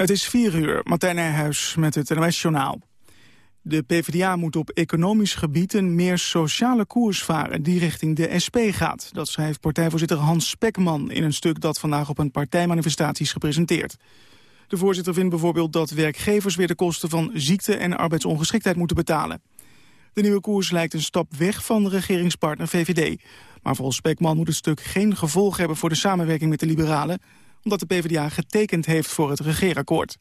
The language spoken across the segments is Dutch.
Het is vier uur, Martijn Nijhuis met het NOS-journaal. De PvdA moet op economisch gebied een meer sociale koers varen... die richting de SP gaat. Dat schrijft partijvoorzitter Hans Spekman... in een stuk dat vandaag op een partijmanifestatie is gepresenteerd. De voorzitter vindt bijvoorbeeld dat werkgevers... weer de kosten van ziekte en arbeidsongeschiktheid moeten betalen. De nieuwe koers lijkt een stap weg van de regeringspartner VVD. Maar volgens Spekman moet het stuk geen gevolg hebben... voor de samenwerking met de liberalen omdat de PvdA getekend heeft voor het regeerakkoord.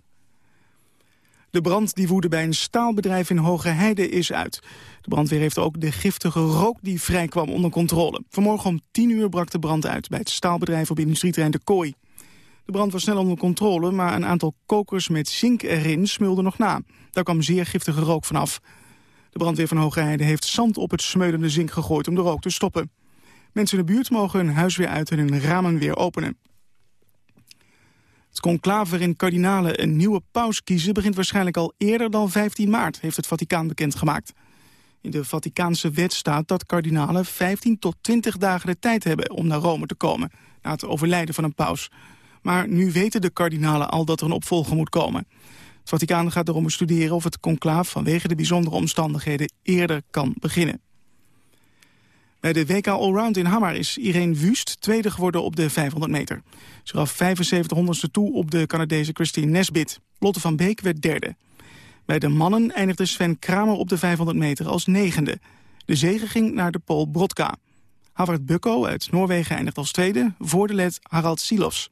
De brand die woedde bij een staalbedrijf in Hoge Heide is uit. De brandweer heeft ook de giftige rook die vrijkwam onder controle. Vanmorgen om 10 uur brak de brand uit bij het staalbedrijf op industrieterrein De Kooi. De brand was snel onder controle, maar een aantal kokers met zink erin smulden nog na. Daar kwam zeer giftige rook vanaf. De brandweer van Hoge Heide heeft zand op het smeulende zink gegooid om de rook te stoppen. Mensen in de buurt mogen hun huis weer uit en hun ramen weer openen. Het conclave waarin kardinalen een nieuwe paus kiezen... begint waarschijnlijk al eerder dan 15 maart, heeft het Vaticaan bekendgemaakt. In de Vaticaanse wet staat dat kardinalen 15 tot 20 dagen de tijd hebben... om naar Rome te komen, na het overlijden van een paus. Maar nu weten de kardinalen al dat er een opvolger moet komen. Het Vaticaan gaat erom studeren of het conclaaf vanwege de bijzondere omstandigheden eerder kan beginnen. Bij de WK Allround in Hamar is Irene Wust tweede geworden op de 500 meter. Ze gaf 75 honderdste toe op de Canadese Christine Nesbit. Lotte van Beek werd derde. Bij de mannen eindigde Sven Kramer op de 500 meter als negende. De zege ging naar de Pool Brodka. Havard Bukko uit Noorwegen eindigt als tweede, voor de led Harald Silos.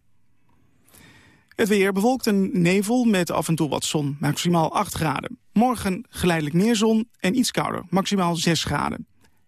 Het weer bewolkt een nevel met af en toe wat zon, maximaal 8 graden. Morgen geleidelijk meer zon en iets kouder, maximaal 6 graden.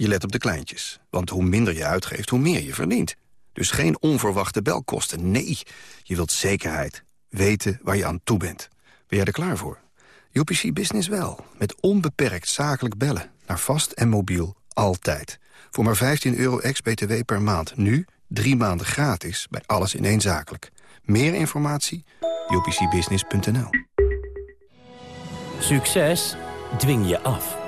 Je let op de kleintjes. Want hoe minder je uitgeeft, hoe meer je verdient. Dus geen onverwachte belkosten. Nee, je wilt zekerheid. Weten waar je aan toe bent. Ben jij er klaar voor? UPC Business wel. Met onbeperkt zakelijk bellen. Naar vast en mobiel. Altijd. Voor maar 15 euro ex-BTW per maand. Nu drie maanden gratis bij alles ineenzakelijk. Meer informatie? upcbusiness.nl Succes dwing je af.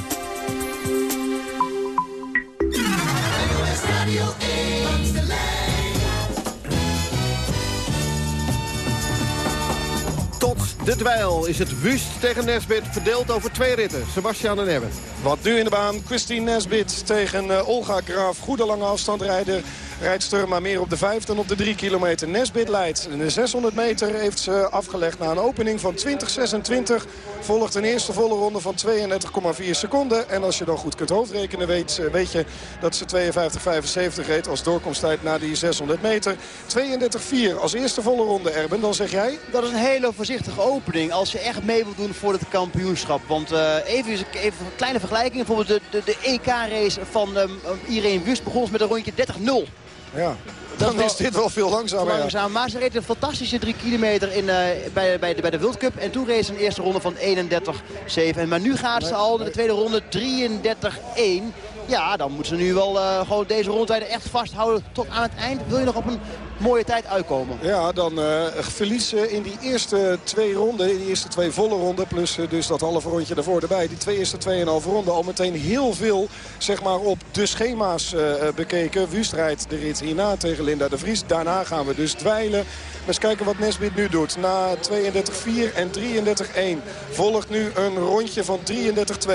Tot de dweil is het Wust tegen Nesbit verdeeld over twee ritten. Sebastian en Ebben. Wat nu in de baan, Christine Nesbit tegen uh, Olga Graaf. Goede lange afstandrijder rijdster, maar meer op de 5 dan op de 3 kilometer. Nesbit leidt. De 600 meter heeft ze afgelegd na een opening van 2026. Volgt een eerste volle ronde van 32,4 seconden. En als je dan goed kunt hoofdrekenen, weet, eh, weet je dat ze 52,75 reed als doorkomsttijd na die 600 meter. 32,4 als eerste volle ronde, Erben. Dan zeg jij? Dat is een hele voorzichtige opening als je echt mee wilt doen voor het kampioenschap. Want uh, even, even een kleine vergelijking. Bijvoorbeeld de, de, de EK-race van um, Irene Wust begon met een rondje 30-0. Ja, dan is, dit wel veel langzamer. Langzaam, maar ze reed een fantastische 3 kilometer in, uh, bij, bij, de, bij de World Cup. En toen reed ze een eerste ronde van 31-7. Maar nu gaat ze al in de tweede ronde 33-1. Ja, dan moet ze nu wel uh, gewoon deze rondtijden echt vasthouden tot aan het eind. Wil je nog op een mooie tijd uitkomen? Ja, dan uh, verliezen in die eerste twee ronden, in die eerste twee volle ronden... plus uh, dus dat halve rondje ervoor erbij. Die twee eerste tweeënhalve ronden al meteen heel veel zeg maar, op de schema's bekeken. Wust de rit hierna tegen Linda de Vries. Daarna gaan we dus dweilen. Maar eens kijken wat Nesbit nu doet. Na 32-4 en 33-1 volgt nu een rondje van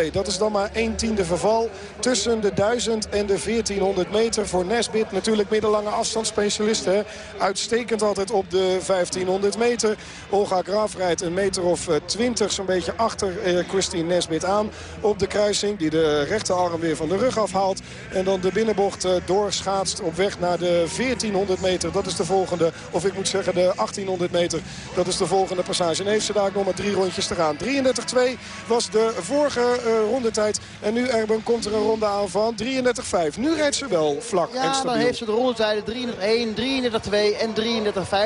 33-2. Dat is dan maar 1 tiende verval tussen de 1000 en de 1400 meter voor Nesbit. Natuurlijk middellange afstandsspecialist. Hè? Uitstekend altijd op de 1500 meter. Olga Graaf rijdt een meter of 20 zo'n beetje achter Christine Nesbit aan op de kruising. Die de rechterarm weer van de rug afhaalt. En dan de binnenbocht doorschaatst op weg naar de 1400 meter. Dat is de volgende, of ik moet zeggen de 1800 meter. Dat is de volgende passage. En heeft ze daar nog maar drie rondjes te gaan. 33-2 was de vorige uh, rondetijd. En nu Erben komt er een ronde aan van 33-5. Nu rijdt ze wel vlak ja, en stabiel. dan heeft ze de rondetijden 33-1, 33-2 en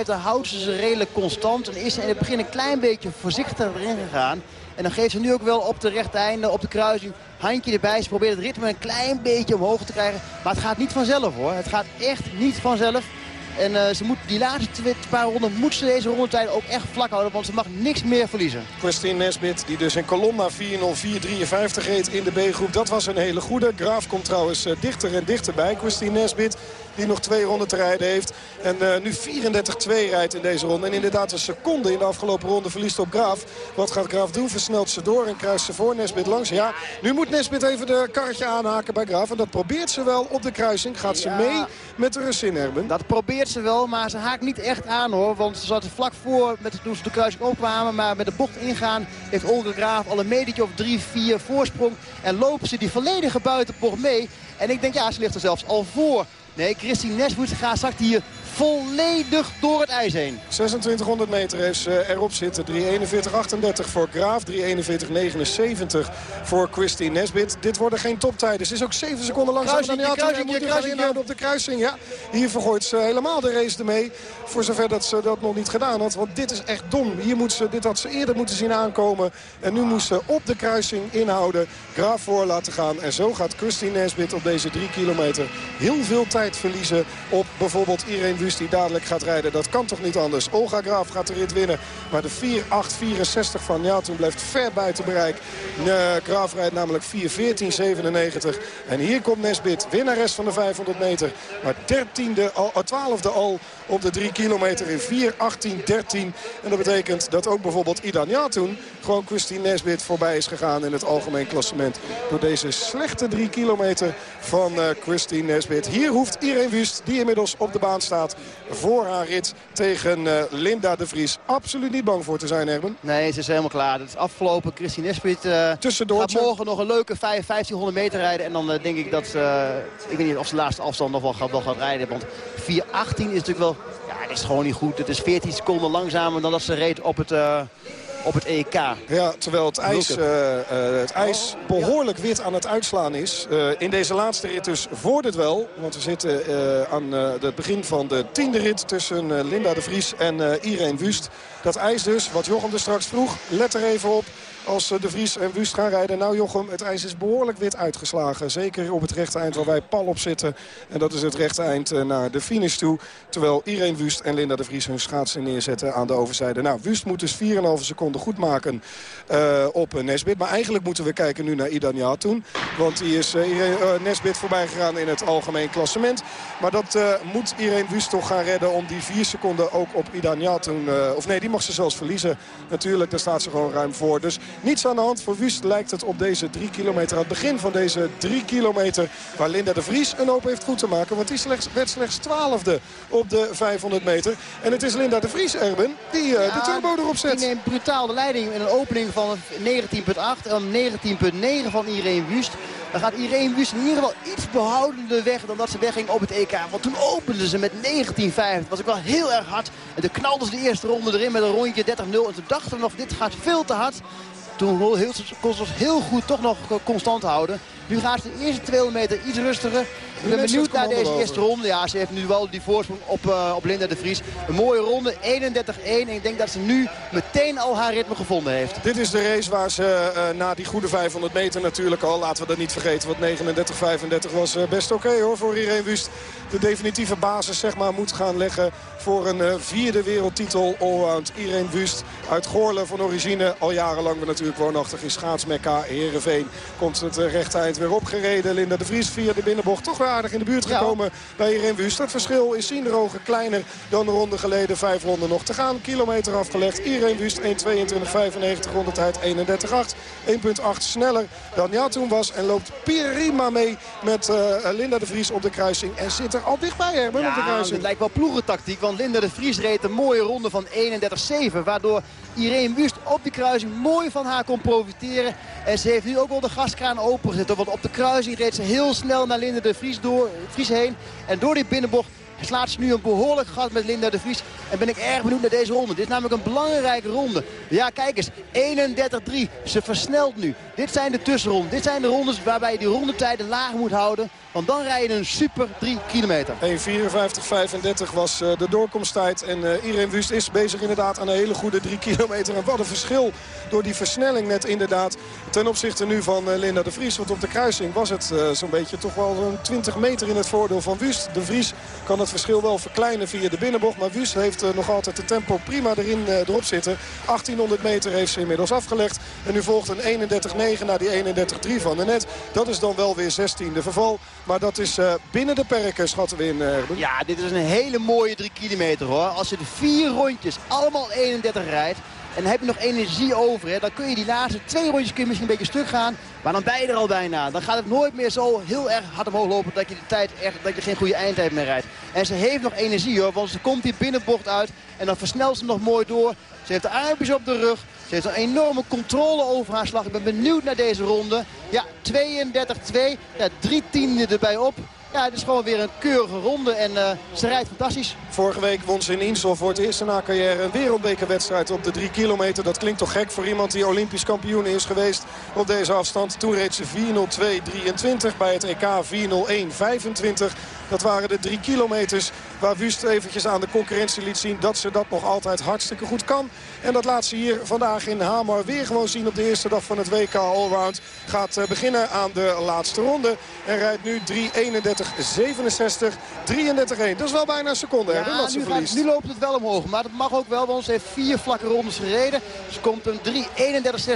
33-5. Dan houdt ze ze redelijk constant. En is in het begin een klein beetje voorzichtiger erin gegaan. En dan geeft ze nu ook wel op de rechte einde, op de kruising, handje erbij. Ze probeert het ritme een klein beetje omhoog te krijgen. Maar het gaat niet vanzelf hoor. Het gaat echt niet vanzelf. En uh, ze moet, die laatste twee, paar ronden moet ze deze rondetijd ook echt vlak houden. Want ze mag niks meer verliezen. Christine Nesbit die dus in Colonna 4.04.53 reed in de B-groep. Dat was een hele goede. Graaf komt trouwens uh, dichter en dichterbij. Christine Nesbit die nog twee ronden te rijden heeft. En uh, nu 34-2 rijdt in deze ronde. En inderdaad een seconde in de afgelopen ronde verliest op Graaf. Wat gaat Graaf doen? Versnelt ze door en kruist ze voor Nesbit langs. Ja, nu moet Nesbit even de karretje aanhaken bij Graaf. En dat probeert ze wel op de kruising. Gaat ze ja, mee met de Russin Erben? Dat probeert ze wel, maar ze haakt niet echt aan hoor. Want ze zat vlak voor met, toen ze de kruising opkwamen. Maar met de bocht ingaan heeft Olga Graaf al een metertje of 3-4 voorsprong. En lopen ze die volledige buitenbocht mee. En ik denk ja, ze ligt er zelfs al voor. Nee, Christine Neswood gaat zakt hier volledig door het ijs heen. 2600 meter heeft ze erop zitten. 3.41.38 voor Graaf. 3.41.79 voor Christine Nesbit. Dit worden geen toptijden. Ze is ook 7 seconden langzamer dan die kruising, moet kruising, inhouden op de kruising. Ja, hier vergooit ze helemaal de race ermee. Voor zover dat ze dat nog niet gedaan had. Want dit is echt dom. Hier moet ze, dit had ze eerder moeten zien aankomen. En nu moest ze op de kruising inhouden. Graaf voor laten gaan. En zo gaat Christine Nesbit op deze 3 kilometer heel veel tijd verliezen op bijvoorbeeld Irene Die dadelijk gaat rijden. Dat kan toch niet anders. Olga Graaf gaat de rit winnen. Maar de 4-8-64 van ja, toen blijft ver buiten bereik. Graaf rijdt namelijk 4-14-97. En hier komt Nesbit, winnares van de 500 meter. Maar 13e, al, 12e eh, al op de 3 kilometer in 4-18-13. En dat betekent dat ook bijvoorbeeld Idan Yatun gewoon Christine Nesbit voorbij is gegaan in het algemeen klassement. Door deze slechte 3 kilometer van uh, Christine Nesbit. Hier hoeft Irene Wust, die inmiddels op de baan staat voor haar rit tegen uh, Linda de Vries. Absoluut niet bang voor te zijn, Erben. Nee, ze is helemaal klaar. Het is afgelopen. Christine Nesbit uh, gaat morgen nog een leuke 5, 1500 meter rijden. En dan denk ik dat, ik weet niet of ze de laatste afstand nog wel gaat, wel gaat rijden. Want 4.18 is natuurlijk wel, dat is gewoon niet goed. Het is 14 seconden langzamer dan dat ze reed op het op het EK. Ja, terwijl het ijs, uh, uh, het ijs behoorlijk wit aan het uitslaan is. Uh, in deze laatste rit dus voor het wel. Want we zitten aan het begin van de tiende rit tussen Linda de Vries en Irene Wust. Dat ijs dus, wat Jochem er straks vroeg, let er even op als eh, De Vries en Wust gaan rijden. Nou Jochem, het ijs is behoorlijk wit uitgeslagen. Zeker op het rechte eind waar wij pal op zitten. En dat is het rechte eind eh, naar de finish toe. Terwijl Irene Wust en Linda De Vries hun schaatsen neerzetten aan de overzijde. Nou, Wust moet dus 4,5 seconden goed maken uh, op Nesbit. Maar eigenlijk moeten we kijken nu naar Idan toen. Want die is uh, Nesbit voorbij gegaan in het algemeen klassement. Maar dat moet Irene Wust toch gaan redden om die 4 seconden ook op Idan toen. of nee, die mag ze zelfs verliezen. Natuurlijk, daar staat ze gewoon ruim voor. Dus niets aan de hand. Voor Wust lijkt het op deze drie kilometer. Aan het begin van deze drie kilometer. Waar Linda de Vries een hoop heeft goed te maken. Want die slechts, werd slechts twaalfde op de 500 meter. En het is Linda de Vries, Erben, die uh, ja, de turbo erop zet. Die neemt brutaal de leiding in een opening van 19.8 en 19.9 van Irene Wust. Dan gaat Irene Wust in ieder geval iets behoudender weg dan dat ze wegging op het EK. Want toen openden ze met 19.5. Dat was ook wel heel erg hard. En toen knalden ze de eerste ronde erin met een rondje 30-0. En toen dachten we nog, dit gaat veel te hard. Toen kon ze heel goed toch nog constant houden. Nu gaat ze de eerste 200 meter iets rustiger. Ik ben benieuwd naar deze eerste ronde. Ja, ze heeft nu wel die voorsprong op, uh, op Linda de Vries. Een mooie ronde, 31-1. En ik denk dat ze nu meteen al haar ritme gevonden heeft. Dit is de race waar ze uh, na die goede 500 meter natuurlijk al, laten we dat niet vergeten, want 39-35 was uh, best oké okay, hoor voor Irene Wust. De definitieve basis zeg maar moet gaan leggen voor een vierde wereldtitel allround. Irene Wust uit Goorlen van origine. Al jarenlang we natuurlijk woonachtig in schaatsmekka. Heerenveen komt het recht eind weer opgereden. Linda de Vries via de binnenbocht toch weer aardig in de buurt gekomen bij Irene Wust. Het verschil is zien de ogen kleiner dan de ronde geleden. Vijf ronden nog te gaan. Kilometer afgelegd. Irene Wust 1.22.95 rondetijd 31.8. 1.8 sneller dan toen was. En loopt prima mee met uh, Linda de Vries op de kruising. En zit er al dichtbij Herben op de kruising. het lijkt wel ploegentactiek. Want Linda de Vries reed een mooie ronde van 31.7. Waardoor Irene Wust op die kruising mooi van haar kon profiteren. En ze heeft nu ook wel de gaskraan opengezet. Want op de kruising reed ze heel snel naar Linda de Vries, door, Vries heen. En door die binnenbocht slaat ze nu een behoorlijk gat met Linda de Vries. En ben ik erg benieuwd naar deze ronde. Dit is namelijk een belangrijke ronde. Ja, kijk eens. 31-3. Ze versnelt nu. Dit zijn de tussenronden. Dit zijn de rondes waarbij je die rondetijden laag moet houden. Want dan rij je een super 3 kilometer. 1.54.35 was uh, de doorkomsttijd. En uh, Irene Wust is bezig inderdaad aan een hele goede 3 kilometer. En wat een verschil door die versnelling net inderdaad. Ten opzichte nu van uh, Linda de Vries. Want op de kruising was het zo'n beetje toch wel zo'n 20 meter in het voordeel van Wust. De Vries kan het verschil wel verkleinen via de binnenbocht. Maar Wust heeft nog altijd de tempo prima erin erop zitten. 1800 meter heeft ze inmiddels afgelegd. En nu volgt een 31.9 naar die 31.3 van de net. Dat is dan wel weer 16e verval. Maar dat is uh, binnen de perken, schatten we in. Uh, ja, dit is een hele mooie 3 kilometer hoor. Als je de vier rondjes allemaal 31 rijdt. En heb je nog energie over. Dan kun je die laatste twee rondjes kun je misschien een beetje stuk gaan. Maar dan ben je er al bijna. Dan gaat het nooit meer zo heel erg hard omhoog lopen dat je de tijd echt, dat je geen goede eindtijd meer rijdt. En ze heeft nog energie hoor. Want ze komt die binnenbocht uit. En dan versnelt ze nog mooi door. Ze heeft de armpjes op de rug. Ze heeft een enorme controle over haar slag. Ik ben benieuwd naar deze ronde. Ja, 32-2. Ja, drie tienden erbij op. Ja, het is gewoon weer een keurige ronde en uh, ze rijdt fantastisch. Vorige week won ze in Insel voor het eerst haar carrière een wereldbekerwedstrijd op de 3 kilometer. Dat klinkt toch gek voor iemand die olympisch kampioen is geweest op deze afstand. Toen reed ze 4.02.23 bij het EK 4.01.25. Dat waren de drie kilometers waar Wust eventjes aan de concurrentie liet zien dat ze dat nog altijd hartstikke goed kan. En dat laat ze hier vandaag in Hamar weer gewoon zien op de eerste dag van het WK Allround. Gaat eh, beginnen aan de laatste ronde. En rijdt nu 3.31.67, 33-1. Dat is wel bijna een seconde ja, dat nu, gaat, nu loopt het wel omhoog. Maar dat mag ook wel, want ze heeft vier vlakke rondes gereden. Ze komt een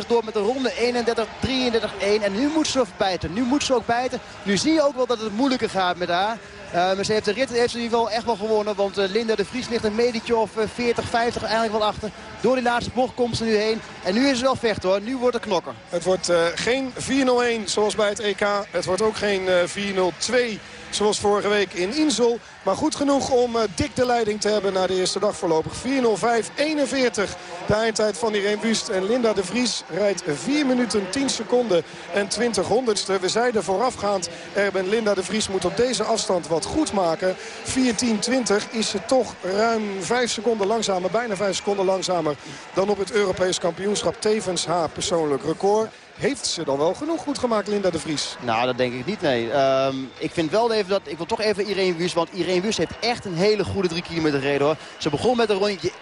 3.31.6 door met de ronde 31-33-1. En nu moet ze bijten. Nu moet ze ook bijten. Nu zie je ook wel dat het moeilijker gaat met haar. Uh, maar ze heeft de rit heeft in ieder geval echt wel gewonnen. Want uh, Linda de Vries ligt een medietje of 40, 50 eigenlijk wel achter. Door die laatste bocht komt ze nu heen. En nu is het wel vecht hoor. Nu wordt het knokken. Het wordt geen 4-0-1 zoals bij het EK. Het wordt ook geen 4-0-2 zoals vorige week in Insel. Maar goed genoeg om uh, dik de leiding te hebben na de eerste dag voorlopig. 4.05.41 de eindtijd van Irene Wust. En Linda de Vries rijdt 4 minuten 10 seconden en 20 honderdste. We zeiden voorafgaand, Erben Linda de Vries moet op deze afstand wat goed maken. 4.10.20 is ze toch ruim 5 seconden langzamer, bijna 5 seconden langzamer... dan op het Europees kampioenschap. Tevens haar persoonlijk record. Heeft ze dan wel genoeg goed gemaakt, Linda de Vries? Nou, dat denk ik niet, nee. Um, ik vind wel even dat... Ik wil toch even Irene Wust, want Irene Wust heeft echt een hele goede 3 kilometer gereden, hoor. Ze begon met een rondje 31-1.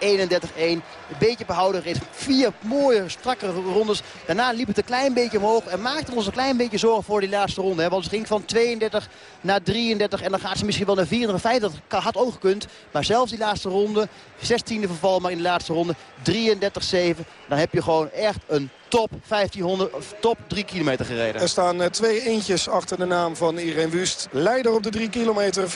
Een beetje behouden, reed vier mooie, strakke rondes. Daarna liep het een klein beetje omhoog en maakte ons een klein beetje zorgen voor die laatste ronde. Hè? Want ze ging van 32 naar 33 en dan gaat ze misschien wel naar 54. Dat had ook gekund. Maar zelfs die laatste ronde, 16e verval maar in de laatste ronde, 33-7. Dan heb je gewoon echt een top 1500, top 3 kilometer gereden. Er staan uh, twee eentjes achter de naam van Irene Wust. Leider op de 3 kilometer, 405-41.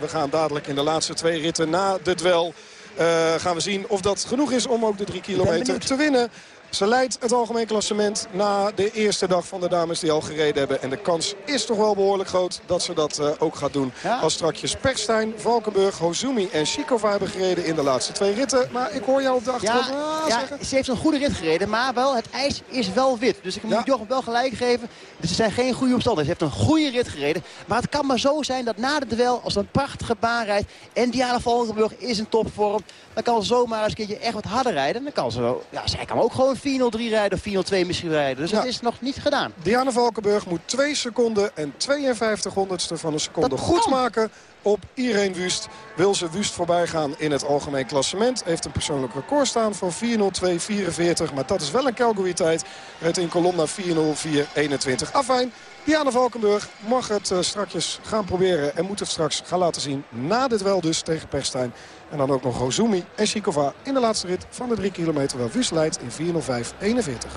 We gaan dadelijk in de laatste twee ritten na de dwel... Uh, gaan we zien of dat genoeg is om ook de 3 kilometer te winnen. Ze leidt het algemeen klassement na de eerste dag van de dames die al gereden hebben. En de kans is toch wel behoorlijk groot dat ze dat uh, ook gaat doen. Als strakjes Perstijn, Valkenburg, Hozumi en Shikova hebben gereden in de laatste twee ritten. Maar ik hoor jou op de achtergrond ja, ah, ja, Ze heeft een goede rit gereden, maar wel, het ijs is wel wit. Dus ik moet Jochem wel gelijk geven. Dus ze zijn geen goede omstandigheden. Ze heeft een goede rit gereden. Maar het kan maar zo zijn dat na de duel, als een prachtige baan rijdt... en Diana Valkenburg is in topvorm... dan kan ze zomaar eens een keertje echt wat harder rijden. Dan kan ze, ja, zij kan ook gewoon 4-0-3 rijden of 4-0-2 misschien rijden. Dus ja. het is nog niet gedaan. Diana Valkenburg moet 2 seconden en 52 honderdste van een seconde goed maken op Irene Wust. Wil ze Wust voorbij gaan in het algemeen klassement. Heeft een persoonlijk record staan van 4.02.44. Maar dat is wel een Calgary tijd. Het in kolom naar 4.04.21. Afijn, Diana Valkenburg mag het uh, strakjes gaan proberen en moet het straks gaan laten zien. Na dit wel dus tegen Pechstein. En dan ook nog Rozumi en Shikova in de laatste rit van de 3 kilometer. Wel Wust leidt in 4.05.41.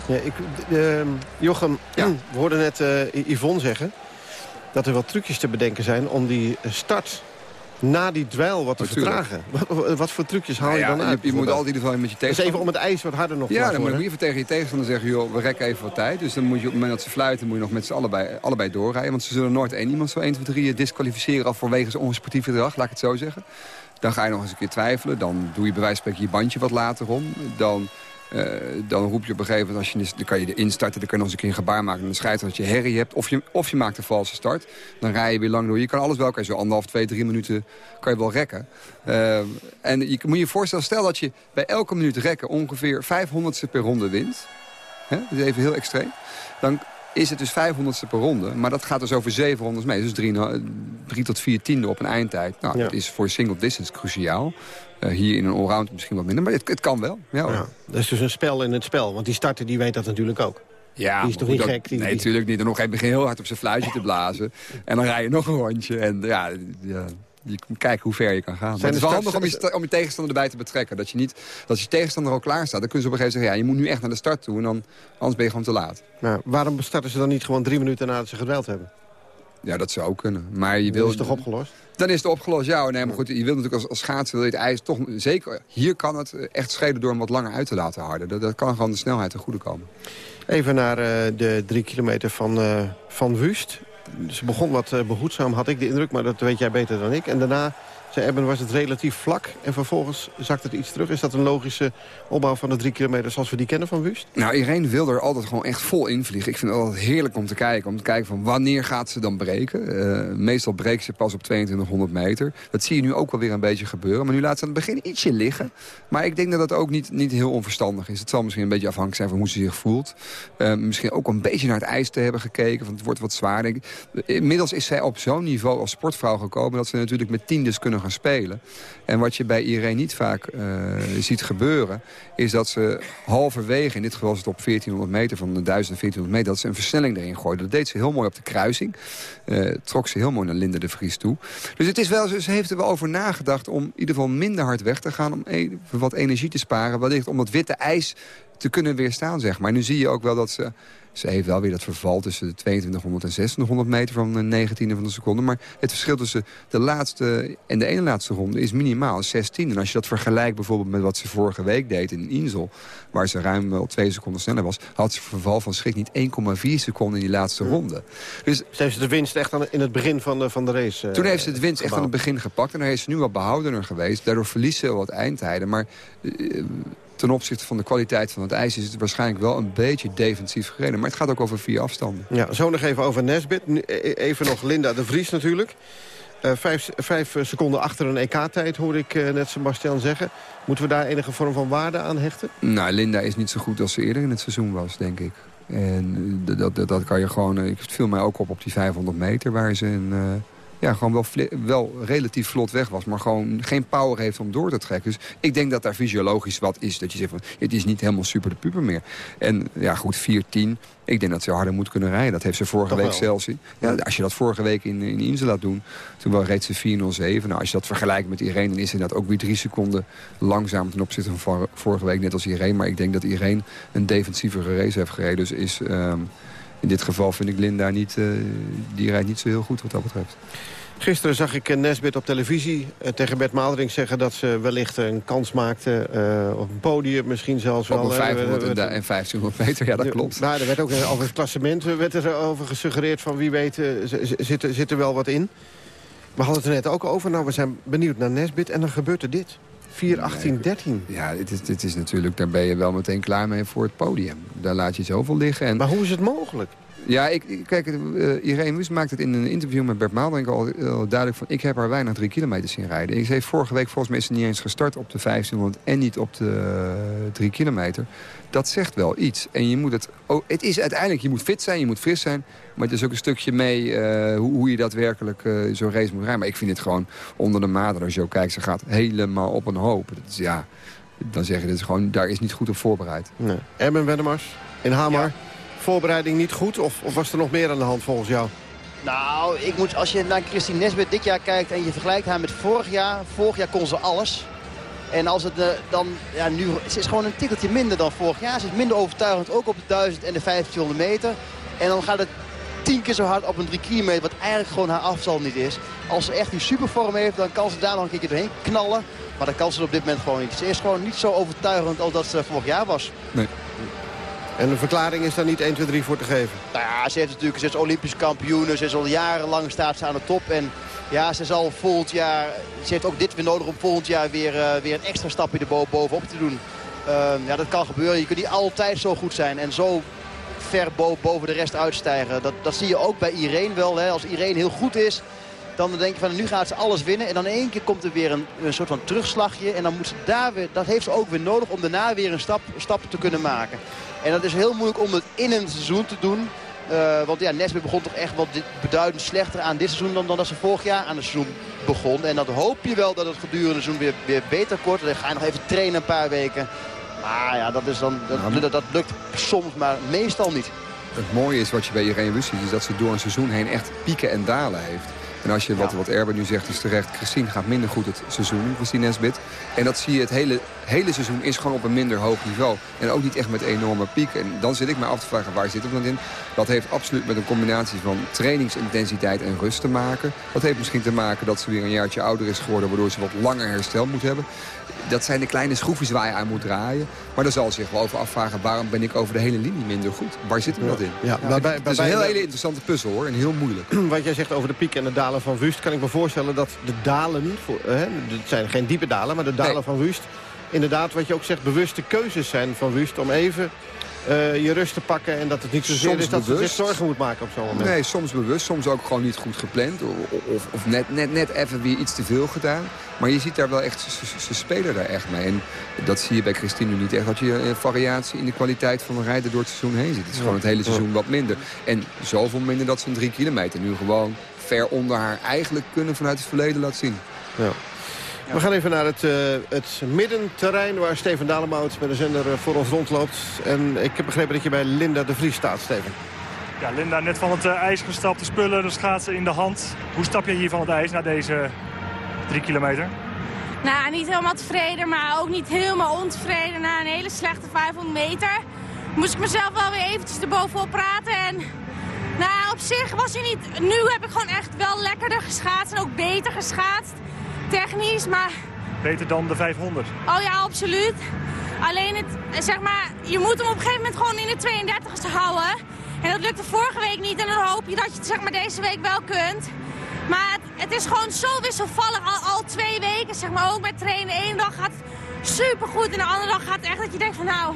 Ja, ik, uh, Jochem, ja. we hoorden net uh, Yvonne zeggen dat er wat trucjes te bedenken zijn om die start na die dweil wat te vertragen. Wat, wat, voor trucjes haal je nou dan uit? Je, je moet altijd in ieder geval met je tegenstander... Dus even om het ijs wat harder nog Ja, dan moet je even tegen je tegenstander zeggen... joh, we rekken even wat tijd. Dus dan moet je op het moment dat ze fluiten... moet je nog met z'n allebei, allebei doorrijden. Want ze zullen nooit één iemand zo 1, 2, 3 disqualificeren... of vanwege zijn onsportief gedrag, laat ik het zo zeggen. Dan ga je nog eens een keer twijfelen. Dan doe je bij wijze van spreken je bandje wat later om. Dan uh, dan roep je op een gegeven moment, als je, dan kan je erin starten... dan kan je nog eens een keer een gebaar maken. Dan schijt dat je herrie hebt. Of je, of je maakt een valse start. Dan rij je weer lang door. Je kan alles wel elkaar zo anderhalf, twee, drie minuten kan je wel rekken. Uh, en je moet je voorstellen, stel dat je bij elke minuut rekken... ongeveer 500ste per ronde wint. Hè? Dat is even heel extreem. Dan is het dus 500ste per ronde. Maar dat gaat dus over 7 rondes mee. Dus 3 tot 4 tiende op een eindtijd. Nou, ja. dat is voor single distance cruciaal. Uh, hier in een allround misschien wat minder, maar het, het kan wel. Ja, ja, dat is dus een spel in het spel, want die starter die weet dat natuurlijk ook. Ja, die is toch niet gek? Die, nee, natuurlijk niet. En nog even begin heel hard op zijn fluitje te blazen. En dan rij je nog een rondje. En ja, ja je moet kijken hoe ver je kan gaan. het is wel handig om je, om je, tegenstander erbij te betrekken. Dat je niet, dat als je tegenstander al klaar staat, dan kunnen ze op een gegeven moment zeggen... ja, je moet nu echt naar de start toe, en dan, anders ben je gewoon te laat. Waarom starten ze dan niet gewoon drie minuten nadat ze geweld hebben? Ja, dat zou ook kunnen. Maar je wil, is het toch opgelost? Dan is het opgelost, ja. Nee, maar goed, je wilt natuurlijk als, als schaatsen wil je het ijs toch... Zeker, hier kan het echt schelen door hem wat langer uit te laten harden. Dat, dat kan gewoon de snelheid ten goede komen. Even naar uh, de drie kilometer van, uh, van Wust. Ze begon wat uh, behoedzaam, had ik de indruk, maar dat weet jij beter dan ik. En daarna zei Eben, was het relatief vlak en vervolgens zakt het iets terug. Is dat een logische opbouw van de drie kilometer zoals we die kennen van Wust? Nou, Irene wil er altijd gewoon echt vol invliegen. Ik vind het altijd heerlijk om te kijken. Om te kijken van wanneer gaat ze dan breken. Uh, meestal breekt ze pas op 2200 meter. Dat zie je nu ook wel weer een beetje gebeuren. Maar nu laat ze aan het begin ietsje liggen. Maar ik denk dat dat ook niet, niet heel onverstandig is. Het zal misschien een beetje afhankelijk zijn van hoe ze zich voelt. Uh, misschien ook een beetje naar het ijs te hebben gekeken. Want het wordt wat zwaar. Inmiddels is zij op zo'n niveau als sportvrouw gekomen... dat ze natuurlijk met tiendes kunnen gaan spelen. En wat je bij Irene niet vaak uh, ziet gebeuren... is dat ze halverwege, in dit geval is het op 1400 meter... van de 1000 1400 meter, dat ze een versnelling erin gooide. Dat deed ze heel mooi op de kruising. Uh, trok ze heel mooi naar Linde de Vries toe. Dus het is wel, ze heeft er wel over nagedacht om in ieder geval minder hard weg te gaan... om even wat energie te sparen, wellicht om dat witte ijs te kunnen weerstaan, zeg maar. Nu zie je ook wel dat ze ze heeft wel weer dat verval tussen de 2200 en 2600 meter van de 19e van de seconde. Maar het verschil tussen de laatste en de ene laatste ronde is minimaal 16. En als je dat vergelijkt bijvoorbeeld met wat ze vorige week deed in Insel... waar ze ruim wel twee seconden sneller was... had ze verval van schrik niet 1,4 seconden in die laatste ronde. Dus, ze heeft de winst echt aan, in het begin van de, van de race uh, Toen heeft ze de winst echt aan het begin gepakt. En daar is ze nu wat behoudener geweest. Daardoor verliest ze wat eindtijden. Maar... Uh, ten opzichte van de kwaliteit van het ijs... is het waarschijnlijk wel een beetje defensief gereden. Maar het gaat ook over vier afstanden. Ja, zo nog even over Nesbit. Even nog Linda de Vries natuurlijk. Uh, vijf, vijf, seconden achter een EK-tijd, hoorde ik uh, net Sebastian zeggen. Moeten we daar enige vorm van waarde aan hechten? Nou, Linda is niet zo goed als ze eerder in het seizoen was, denk ik. En dat, dat, dat kan je gewoon... Het viel mij ook op op die 500 meter waar ze... Een, uh, ja, gewoon wel, wel relatief vlot weg was. Maar gewoon geen power heeft om door te trekken. Dus ik denk dat daar fysiologisch wat is. Dat je zegt van, het is niet helemaal super de puper meer. En ja, goed, 4-10. Ik denk dat ze harder moet kunnen rijden. Dat heeft ze vorige Toch week zelfs. Ja, als je dat vorige week in, in Insel laat doen, toen wel reed ze 4-0-7. Nou, als je dat vergelijkt met Irene, dan is het ook weer drie seconden langzaam ten opzichte van vorige week, net als Irene. Maar ik denk dat Irene een defensievere race heeft gereden. Dus is... Um, in dit geval vind ik Linda niet, uh, die rijdt niet zo heel goed wat dat betreft. Gisteren zag ik Nesbit op televisie uh, tegen Bert Maalderink zeggen... dat ze wellicht een kans maakte uh, op een podium, misschien zelfs op wel... Op 500 en, en 1500 meter, ja, dat klopt. Nou, er werd ook over het klassement werd er over gesuggereerd van wie weet zit, zit er wel wat in. We hadden het er net ook over. Nou, we zijn benieuwd naar Nesbit en dan gebeurt er dit. 4, 18, 13. Ja, dit is, dit is natuurlijk, daar ben je wel meteen klaar mee voor het podium. Daar laat je zoveel liggen. En... Maar hoe is het mogelijk? Ja, ik, kijk, uh, Irene Wust maakt het in een interview met Bert Maaldenk al uh, duidelijk van... ik heb haar weinig drie kilometer zien rijden. Ik heeft vorige week volgens mij is ze niet eens gestart op de 1500 en niet op de uh, drie kilometer. Dat zegt wel iets. En je moet het... Oh, het is uiteindelijk, je moet fit zijn, je moet fris zijn. Maar het is ook een stukje mee hoe, hoe, je daadwerkelijk zo'n race moet rijden. Maar ik vind het gewoon onder de maat. Als je ook kijkt, ze gaat helemaal op een hoop. Dat is, ja, dan zeg je, dat is gewoon, daar is niet goed op voorbereid. Nee. Erben Wennemars in Hamar. Ja. Voorbereiding niet goed? Of, of was er nog meer aan de hand volgens jou? Nou, ik moet, als je naar Christine Nesbit dit jaar kijkt en je vergelijkt haar met vorig jaar. Vorig jaar kon ze alles. En als het uh, dan, ja, nu, ze is gewoon een tikkeltje minder dan vorig jaar. Ze is minder overtuigend, ook op de 1000 en de 1500 meter. En dan gaat het tien keer zo hard op een 3 kilometer, wat eigenlijk gewoon haar afstand niet is. Als ze echt die supervorm heeft, dan kan ze daar nog een keertje doorheen knallen. Maar dat kan ze op dit moment gewoon niet. Ze is gewoon niet zo overtuigend als dat ze vorig jaar was. Nee. En de verklaring is daar niet 1, 2, 3 voor te geven? Nou ja, ze, heeft natuurlijk, ze is Olympisch kampioen. Ze is al jarenlang staat ze aan de top. En ja, ze zal volgend jaar... Ze heeft ook dit weer nodig om volgend jaar weer, uh, weer een extra stapje er bovenop te doen. Uh, ja, dat kan gebeuren. Je kunt niet altijd zo goed zijn en zo ver boven de rest uitstijgen. Dat, dat zie je ook bij Irene wel. Hè. Als Irene heel goed is, dan denk je van nu gaat ze alles winnen. En dan in één keer komt er weer een, een soort van terugslagje. En dan moet ze daar weer, dat heeft ze ook weer nodig om daarna weer een stap, stap te kunnen maken. En dat is heel moeilijk om het in een seizoen te doen. Uh, want ja, Nesbitt begon toch echt wat beduidend slechter aan dit seizoen dan, dan dat ze vorig jaar aan het seizoen begon. En dat hoop je wel dat het gedurende het seizoen weer, weer beter wordt. Dan ga je nog even trainen een paar weken. Maar ja, dat, is dan, dat, dat, dat lukt soms, maar meestal niet. Het mooie is wat je bij Irene Wust ziet, is dat ze door een seizoen heen echt pieken en dalen heeft. En als je, wat, wat Erben nu zegt, is terecht. Christine gaat minder goed het seizoen, Christine Nesbit. En dat zie je het hele, hele seizoen is gewoon op een minder hoog niveau. En ook niet echt met enorme piek. En dan zit ik me af te vragen, waar zit het dan in? Dat heeft absoluut met een combinatie van trainingsintensiteit en rust te maken. Dat heeft misschien te maken dat ze weer een jaartje ouder is geworden... waardoor ze wat langer herstel moet hebben dat zijn de kleine schroefjes waar je aan moet draaien. Maar dan zal zich wel over afvragen... waarom ben ik over de hele linie minder goed? Waar zit hem dat in? Ja, ja, bij, het is een heel hele interessante puzzel hoor. En heel moeilijk. Wat jij zegt over de piek en de dalen van Wust... kan ik me voorstellen dat de dalen... Voor, hè, het zijn geen diepe dalen, maar de dalen van Wust... inderdaad, wat je ook zegt, bewuste keuzes zijn van Wust... om even uh, je rust te pakken en dat het niet zozeer soms is dat bewust. ze zich zorgen moet maken op zo'n moment. Nee, soms bewust, soms ook gewoon niet goed gepland. Of, of net, net, net even weer iets te veel gedaan. Maar je ziet daar wel echt, ze, ze, spelen daar echt mee. En dat zie je bij Christine nu niet echt. Dat je een variatie in de kwaliteit van een rijden door het seizoen heen ziet. Het is gewoon het hele seizoen wat minder. En zoveel minder dat ze een drie kilometer nu gewoon ver onder haar eigenlijk kunnen vanuit het verleden laten zien. Ja. We gaan even naar het, uh, het middenterrein waar Steven Dalemouts met de zender uh, voor ons rondloopt. En ik heb begrepen dat je bij Linda de Vries staat, Steven. Ja, Linda, net van het uh, ijs gestapt, de spullen, de schaatsen in de hand. Hoe stap je hier van het ijs na deze drie kilometer? Nou, niet helemaal tevreden, maar ook niet helemaal ontevreden. Na een hele slechte 500 meter moest ik mezelf wel weer eventjes erbovenop praten. En nou, op zich was hij niet... Nu heb ik gewoon echt wel lekkerder geschaatst en ook beter geschaatst technisch, maar... Beter dan de 500? Oh ja, absoluut. Alleen, het, zeg maar, je moet hem op een gegeven moment gewoon in de 32 houden. En dat lukte vorige week niet en dan hoop je dat je het zeg maar, deze week wel kunt. Maar het, het is gewoon zo wisselvallig al, al, twee weken, zeg maar, ook met trainen. Eén dag gaat het supergoed en de andere dag gaat het echt dat je denkt van nou,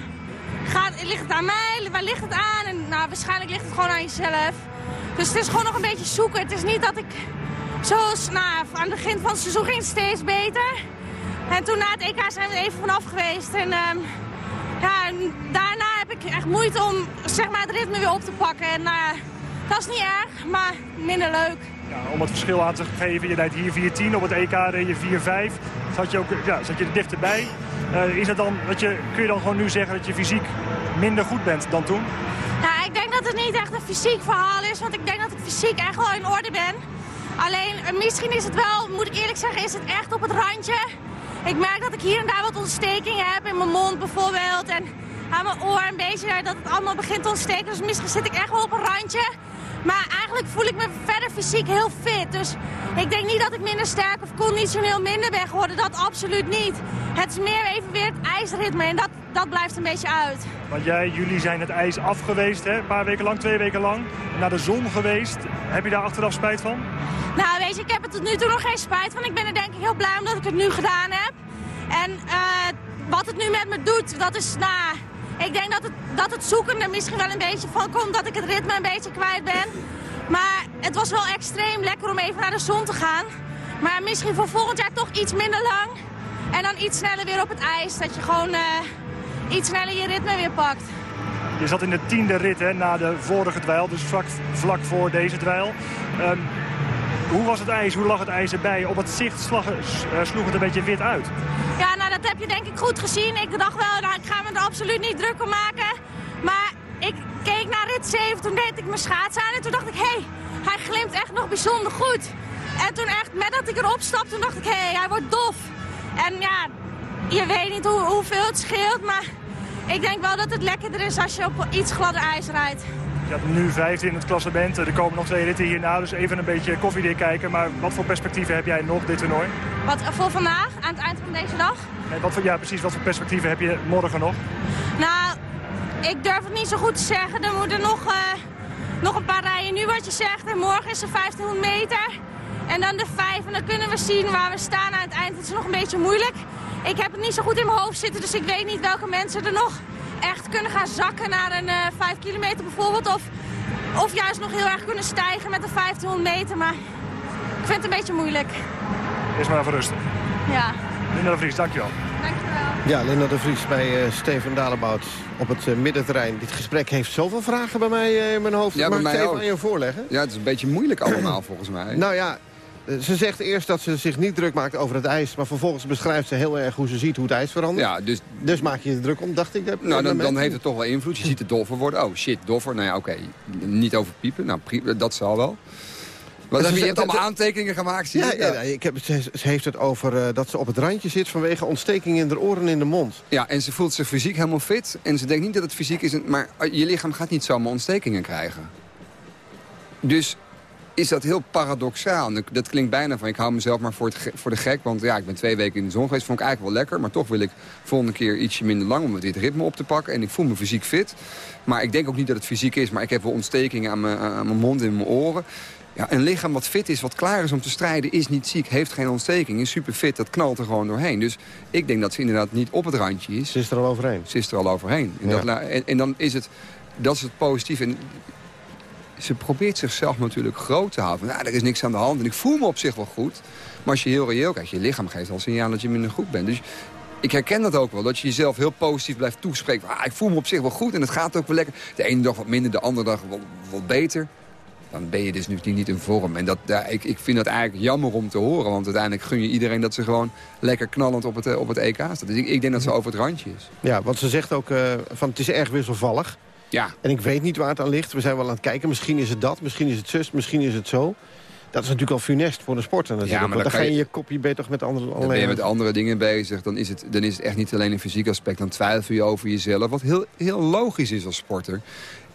ligt het aan mij, waar ligt het aan? En nou, waarschijnlijk ligt het gewoon aan jezelf. Dus het is gewoon nog een beetje zoeken. Het is niet dat ik Zoals nou, aan het begin van het seizoen ging het steeds beter. En toen na het EK zijn we er even vanaf geweest. En um, ja, daarna heb ik echt moeite om zeg maar, het ritme weer op te pakken. En uh, dat is niet erg, maar minder leuk. Ja, om het verschil aan te geven, je deed hier 4-10, op het EK reed je 4-5. Zat je, ook, ja, zat je er dichterbij. Uh, is het dan, dat je, kun je dan gewoon nu zeggen dat je fysiek minder goed bent dan toen? Ja, ik denk dat het niet echt een fysiek verhaal is. Want ik denk dat ik fysiek echt wel in orde ben. Alleen, eh, misschien is het wel, moet ik eerlijk zeggen, is het echt op het randje. Ik merk dat ik hier en daar wat ontstekingen heb in mijn mond bijvoorbeeld. En aan mijn oor een beetje, dat het allemaal begint te ontsteken. Dus misschien zit ik echt wel op een randje. Maar eigenlijk voel ik me verder fysiek heel fit. Dus ik denk niet dat ik minder sterk of conditioneel minder ben geworden. Dat absoluut niet. Het is meer even weer het ijsritme en dat, dat blijft een beetje uit. Want jij, jullie zijn het ijs afgeweest, hè? een paar weken lang, twee weken lang. Naar de zon geweest. Heb je daar achteraf spijt van? Nou, weet je, ik heb er tot nu toe nog geen spijt van. Ik ben er denk ik heel blij omdat ik het nu gedaan heb. En uh, wat het nu met me doet, dat is, nou, ik denk dat het, dat het zoeken er misschien wel een beetje van komt. Dat ik het ritme een beetje kwijt ben. Maar het was wel extreem lekker om even naar de zon te gaan. Maar misschien voor volgend jaar toch iets minder lang. En dan iets sneller weer op het ijs. Dat je gewoon uh, iets sneller je ritme weer pakt. Je zat in de tiende rit hè, na de vorige dweil, dus vlak, vlak voor deze dweil. Um, hoe was het ijs? Hoe lag het ijs erbij? Op het zicht slag, uh, sloeg het een beetje wit uit. Ja, nou dat heb je denk ik goed gezien. Ik dacht wel, nou, ik ga me er absoluut niet druk om maken. Maar ik keek naar rit 7, toen deed ik mijn schaats aan. En toen dacht ik, hé, hey, hij glimt echt nog bijzonder goed. En toen echt, met dat ik erop stap, toen dacht ik, hé, hey, hij wordt dof. En ja, je weet niet hoe, hoeveel het scheelt, maar ik denk wel dat het lekkerder is als je op iets gladder ijs rijdt. Hebt nu vijfde in het klassement. Er komen nog twee ritten hierna, dus even een beetje koffiedik kijken. Maar wat voor perspectieven heb jij nog dit toernooi? Wat voor vandaag, aan het eind van deze dag? Nee, wat voor, ja, precies. Wat voor perspectieven heb je morgen nog? Nou, ik durf het niet zo goed te zeggen. Er moeten nog, uh, nog een paar rijden nu wat je zegt. En morgen is er 1500 meter. En dan de vijf. En dan kunnen we zien waar we staan aan het eind. Het is nog een beetje moeilijk. Ik heb het niet zo goed in mijn hoofd zitten, dus ik weet niet welke mensen er nog echt kunnen gaan zakken naar een uh, 5 kilometer bijvoorbeeld. Of, of juist nog heel erg kunnen stijgen met de 1500 meter. Maar ik vind het een beetje moeilijk. Eerst maar even rustig. Ja. Linda de Vries, dankjewel. Dankjewel. Ja, Linda de Vries bij uh, Steven Dalebout op het uh, middenterrein. Dit gesprek heeft zoveel vragen bij mij uh, in mijn hoofd. Ja, Mag ik mij even ook. aan je voorleggen? Ja, het is een beetje moeilijk allemaal volgens mij. Nou ja, ze zegt eerst dat ze zich niet druk maakt over het ijs... maar vervolgens beschrijft ze heel erg hoe ze ziet hoe het ijs verandert. Ja, dus, dus maak je je druk om, dacht ik. Nou, dan, heeft het toch wel invloed. Je ziet het doffer worden. Oh shit, doffer. Nou ja, oké. Niet over piepen. Nou, dat zal wel. Wat Dus je, hebt allemaal aantekeningen gemaakt, zie Ja, je? ja, ik heb, ze, heeft het over eh, dat ze op het randje zit... vanwege ontsteking in de oren en in de mond. Ja, en ze voelt zich fysiek helemaal fit. En ze denkt niet dat het fysiek is, maar je lichaam gaat niet zomaar ontstekingen krijgen. Dus is dat heel paradoxaal. Dat klinkt bijna van, ik hou mezelf maar voor, het voor de gek. Want ja, ik ben twee weken in de zon geweest, vond ik eigenlijk wel lekker. Maar toch wil ik volgende keer ietsje minder lang om dit ritme op te pakken. En ik voel me fysiek fit. Maar ik denk ook niet dat het fysiek is. Maar ik heb wel ontstekingen aan mijn, aan mijn mond en mijn oren. Ja, een lichaam wat fit is, wat klaar is om te strijden, is niet ziek, heeft geen ontsteking, is super fit, dat knalt er gewoon doorheen. Dus ik denk dat ze inderdaad niet op het randje is. Ze is er al overheen. Ze is er al overheen. En, Ja. dat, en, en dan is het, dat is het positief. En ze probeert zichzelf natuurlijk groot te houden. Van, nou, er is niks aan de hand en ik voel me op zich wel goed. Maar als je heel reëel kijkt, je lichaam geeft al signaal dat je minder goed bent. Dus ik herken dat ook wel, dat je jezelf heel positief blijft toespreken. Ah, ik voel me op zich wel goed en het gaat ook wel lekker. De ene dag wat minder, de andere dag wat, wat beter. Dan ben je dus nu niet in vorm. En dat, daar, ik, ik vind dat eigenlijk jammer om te horen. Want uiteindelijk gun je iedereen dat ze gewoon lekker knallend op het, eh, op het EK staat. Dus ik, ik denk dat ze over het randje is. Ja, want ze zegt ook uh, van het is erg wisselvallig. Ja. En ik weet niet waar het aan ligt. We zijn wel aan het kijken. Misschien is het dat, misschien is het zus, misschien is het zo. Dat is natuurlijk al funest voor de sporter natuurlijk. Ja, maar dan dan ga je je- je kopje beter toch met andere... Dan ben je met andere dingen bezig. Dan is, het, dan is het echt niet alleen een fysiek aspect. Dan twijfel je over jezelf. Wat heel, heel logisch is als sporter.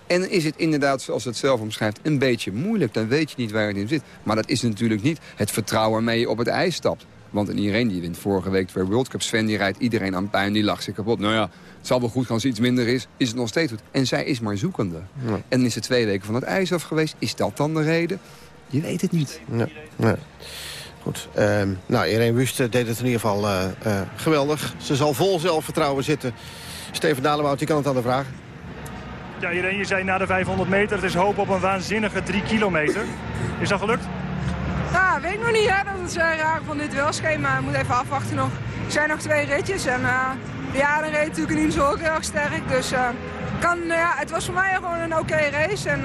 En is het inderdaad, zoals het zelf omschrijft, een beetje moeilijk. Dan weet je niet waar het in zit. Maar dat is natuurlijk niet het vertrouwen waarmee je op het ijs stapt. Want een iedereen die wint vorige week twee World Cups. Sven die rijdt iedereen aan pijn, die lacht zich kapot. Nou ja, zal wel goed gaan als iets minder is. Is het nog steeds goed. En zij is maar zoekende. Ja. En is ze twee weken van het ijs af geweest. Is dat dan de reden? Je weet het niet. Ja, ja. Goed. ehm, nou, Irene Wust eh, deed het in ieder geval eh, eh, geweldig. Ze zal vol zelfvertrouwen zitten. Steven Dalebout, je kan het aan de vraag. Ja, Irene, je zei na de 500 meter, het is hoop op een waanzinnige 3 kilometer. Is dat gelukt? Ja, weet ik nog niet. Hè. Dat is uh, raar van dit welschema. Ik moet even afwachten nog. Er zijn nog twee ritjes. En uh, de jaren reed natuurlijk niet zo ook heel erg sterk. Dus uh, kan, ja, het was voor mij gewoon een oké race. En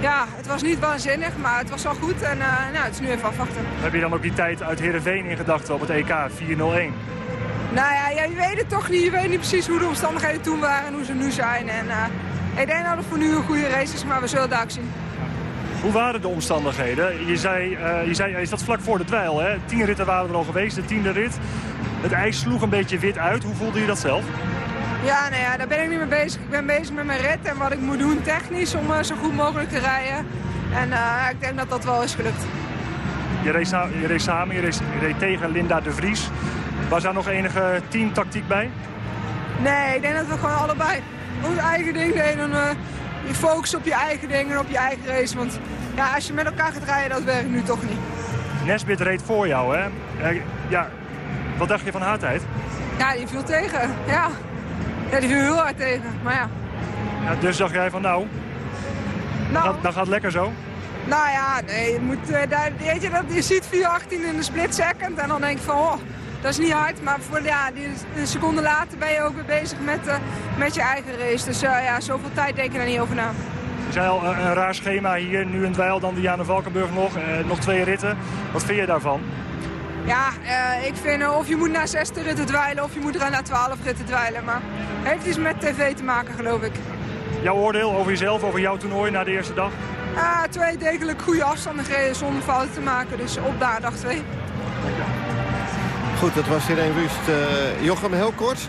ja, het was niet waanzinnig, maar het was wel goed. En nou, het is nu even afwachten. Heb je dan ook die tijd uit Heerenveen in gedachten op het EK 4.01? Nou ja, ja, je weet het toch niet. Je weet niet precies hoe de omstandigheden toen waren en hoe ze nu zijn. En ik denk dat het voor nu een goede race is, maar we zullen het ook zien. Hoe waren de omstandigheden? Je zei, uh, je zei, is dat vlak voor de dweil, hè? Tien ritten waren er al geweest, de tiende rit. Het ijs sloeg een beetje wit uit. Hoe voelde je dat zelf? Ja, nou ja, daar ben ik niet mee bezig. Ik ben bezig met mijn rit en wat ik moet doen technisch om uh, zo goed mogelijk te rijden. En uh, ik denk dat dat wel is gelukt. Je reed, je reed samen, je reed, je reed tegen Linda de Vries. Was daar nog enige teamtactiek bij? Nee, ik denk dat we gewoon allebei ons eigen ding deden. Uh, je focust op je eigen dingen en op je eigen race. Want ja, als je met elkaar gaat rijden, dat werkt nu toch niet. Nesbit reed voor jou, hè? Ja, wat dacht je van haar tijd? Ja, die viel tegen, ja. Ja, die viel heel hard tegen, maar ja. ja dus dacht jij van nou, nou dat, dat gaat lekker zo? Nou ja, nee, je, moet, uh, daar, weet je, dat, je ziet 4.18 in de split second en dan denk je van, oh, dat is niet hard. Maar voor, ja, die, een seconde later ben je ook weer bezig met, uh, met je eigen race. Dus uh, ja, zoveel tijd denk je daar niet over na. Je zei al, een raar schema hier, nu een dweil, dan Diana Valkenburg nog, nog twee ritten. Wat vind je daarvan? Ja, uh, ik vind uh, of je moet naar zesde ritten dweilen of je moet er naar twaalf ritten dweilen. Maar heeft iets met tv te maken, geloof ik. Jouw oordeel over jezelf, over jouw toernooi na de eerste dag? Uh, twee degelijk goede afstanden gereden zonder fouten te maken. Dus op daar dag twee. Goed, dat was Irene Wust. Uh, Jochem, heel kort.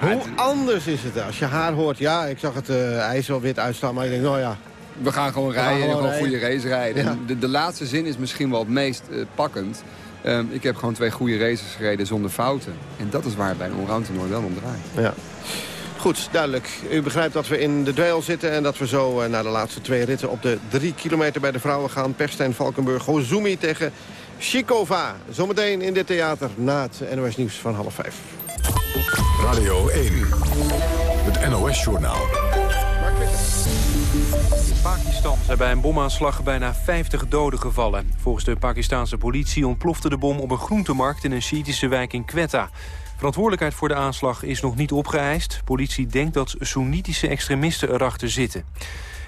Hoe anders is het als je haar hoort? Ja, ik zag het uh, ijs wel wit uitstaan, maar ik denk, nou ja... We gaan gewoon rijden en gewoon een goede race rijden. De, de, laatste zin is misschien wel het meest uh, pakkend. Um, ik heb gewoon twee goede races gereden zonder fouten. En dat is waar het bij een allround toernooi wel om draait. Ja. Goed, duidelijk. U begrijpt dat we in de duel zitten... en dat we zo uh, naar de laatste twee ritten op de drie kilometer bij de vrouwen gaan. Perstijn Valkenburg, Hozumi tegen Chikova. Zometeen in dit theater na het NOS Nieuws van half vijf. Radio 1, het NOS-journaal. In Pakistan zijn bij een bomaanslag bijna 50 doden gevallen. Volgens de Pakistanse politie ontplofte de bom op een groentemarkt... in een Shiïtische wijk in Quetta. Verantwoordelijkheid voor de aanslag is nog niet opgeëist. Politie denkt dat Soenitische extremisten erachter zitten.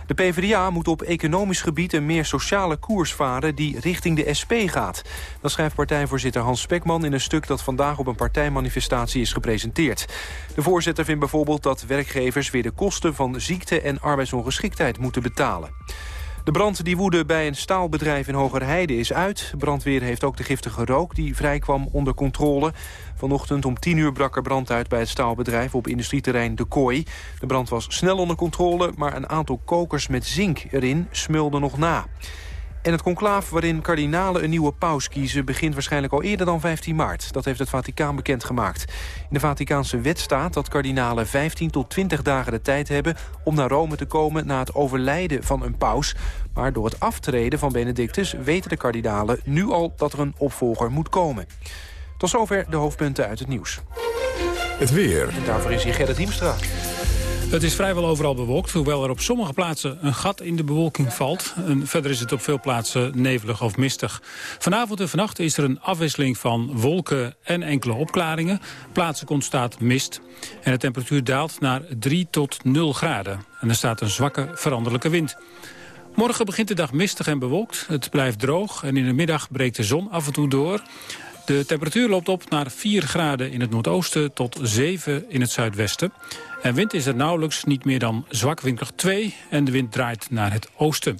De PvdA moet op economisch gebied een meer sociale koers varen... die richting de SP gaat. Dat schrijft partijvoorzitter Hans Spekman in een stuk... dat vandaag op een partijmanifestatie is gepresenteerd. De voorzitter vindt bijvoorbeeld dat werkgevers... weer de kosten van ziekte en arbeidsongeschiktheid moeten betalen. De brand die woedde bij een staalbedrijf in Hogerheide is uit. Brandweer heeft ook de giftige rook die vrijkwam onder controle. Vanochtend om 10 uur brak er brand uit bij het staalbedrijf op industrieterrein De Kooi. De brand was snel onder controle, maar een aantal kokers met zink erin smulden nog na. En het conclaaf waarin kardinalen een nieuwe paus kiezen... begint waarschijnlijk al eerder dan 15 maart. Dat heeft het Vaticaan bekendgemaakt. In de Vaticaanse wet staat dat kardinalen 15 tot 20 dagen de tijd hebben... om naar Rome te komen na het overlijden van een paus. Maar door het aftreden van Benedictus weten de kardinalen nu al... dat er een opvolger moet komen. Tot zover de hoofdpunten uit het nieuws. Het weer. En daarvoor is hier Gerrit Hiemstra. Het is vrijwel overal bewolkt, hoewel er op sommige plaatsen een gat in de bewolking valt. En verder is het op veel plaatsen nevelig of mistig. Vanavond en vannacht is er een afwisseling van wolken en enkele opklaringen. Plaatsen ontstaat mist. En de temperatuur daalt naar 3 tot 0 graden. En er staat een zwakke veranderlijke wind. Morgen begint de dag mistig en bewolkt. Het blijft droog en in de middag breekt de zon af en toe door. De temperatuur loopt op naar 4 graden in het noordoosten tot 7 in het zuidwesten. En wind is er nauwelijks niet meer dan zwak windkracht 2 en de wind draait naar het oosten.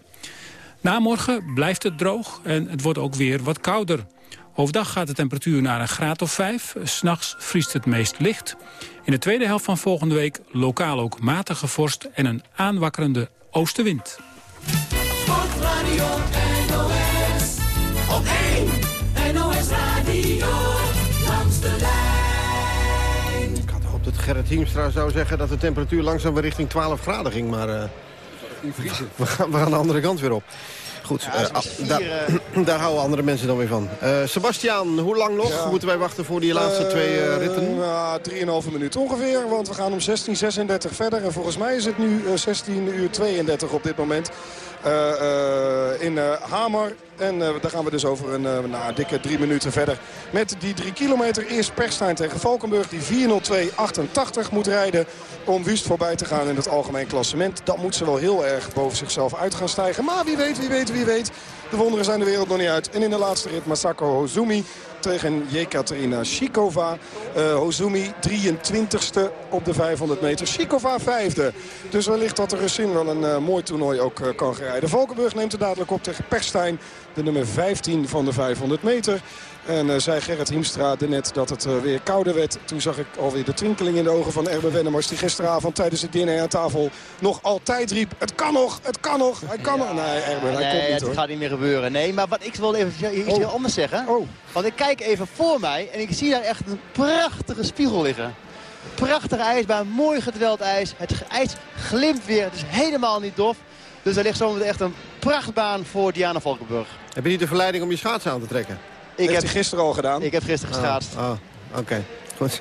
Na morgen blijft het droog en het wordt ook weer wat kouder. Overdag gaat de temperatuur naar een graad of 5. S'nachts vriest het meest licht. In de tweede helft van volgende week lokaal ook matige vorst en een aanwakkerende oostenwind. Gerrit Hiemstra zou zeggen dat de temperatuur langzaam weer richting 12 graden ging. Maar uh, we, gaan, we gaan de andere kant weer op. Goed, Ja, uh, hier, eh, daar houden andere mensen dan weer van. Uh, Sebastiaan, hoe lang nog Ja. moeten wij wachten voor die laatste twee eh, ritten? Ja, 3,5 minuten ongeveer, want we gaan om 16.36 verder. En volgens mij is het nu eh, 16 uur 32 op dit moment. Eh, eh, in eh, Hamer. En daar gaan we dus over een nou, dikke drie minuten verder. Met die drie kilometer. Eerst Perstijn tegen Valkenburg. Die 4.02.88 moet rijden om Wust voorbij te gaan in het algemeen klassement. Dat moet ze wel heel erg boven zichzelf uit gaan stijgen. Maar wie weet, wie weet, wie weet. De wonderen zijn de wereld nog niet uit. En in de laatste rit Masako Hozumi tegen Jekaterina Shikova. Eh Hozumi 23ste op de 500 meter. Shikova vijfde. Dus wellicht dat de Russin wel een eh, mooi toernooi ook eh, kan gaan rijden. Valkenburg neemt er dadelijk op tegen Perstijn. De nummer 15 van de 500 meter. En eh, zei Gerrit Hiemstra net dat het eh, weer kouder werd. Toen zag ik alweer de twinkeling in de ogen van Erben Wennemars... die gisteravond tijdens het diner aan tafel nog altijd riep... het kan nog, het kan nog, hij kan nog. Nee, Erben, hij komt niet het hoor. gaat niet meer gebeuren. Nee, maar wat ik wil even iets Oh. heel anders zeggen. Want ik kijk even voor mij en ik zie daar echt een prachtige spiegel liggen. Prachtige ijsbaan, mooi gedweld ijs. Het ijs glimt weer, het is helemaal niet dof. Dus daar ligt zometeen echt een prachtbaan voor Diana Valkenburg. Heb je niet de verleiding om je schaatsen aan te trekken? Ik heb, gisteren al gedaan? ik heb gisteren geschaatst. Ah, ah, oké. Goed.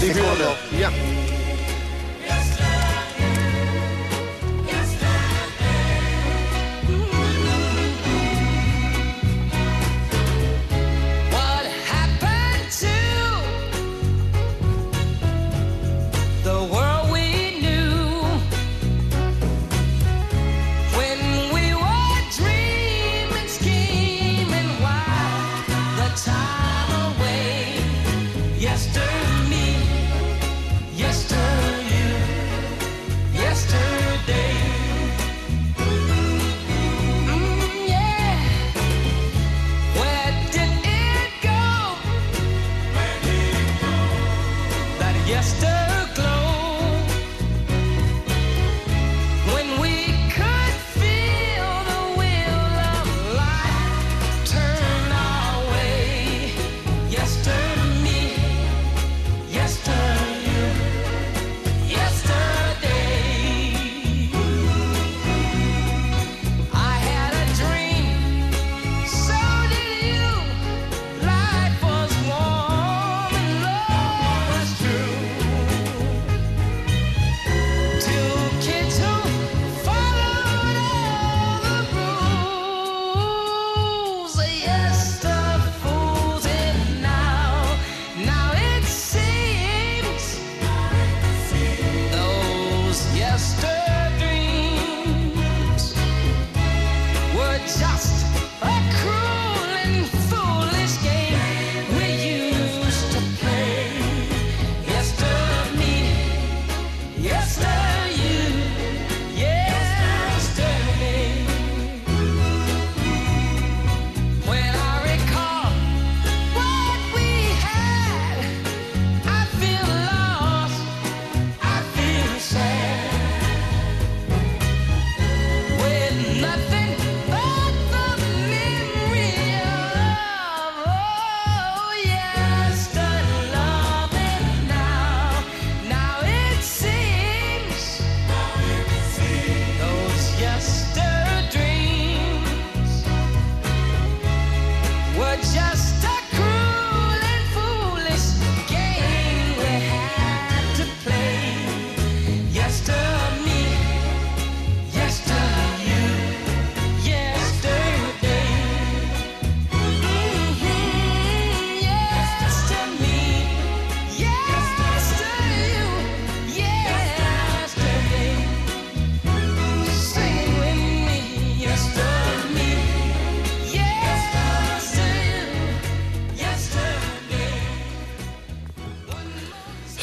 Hoor het wel. Ja.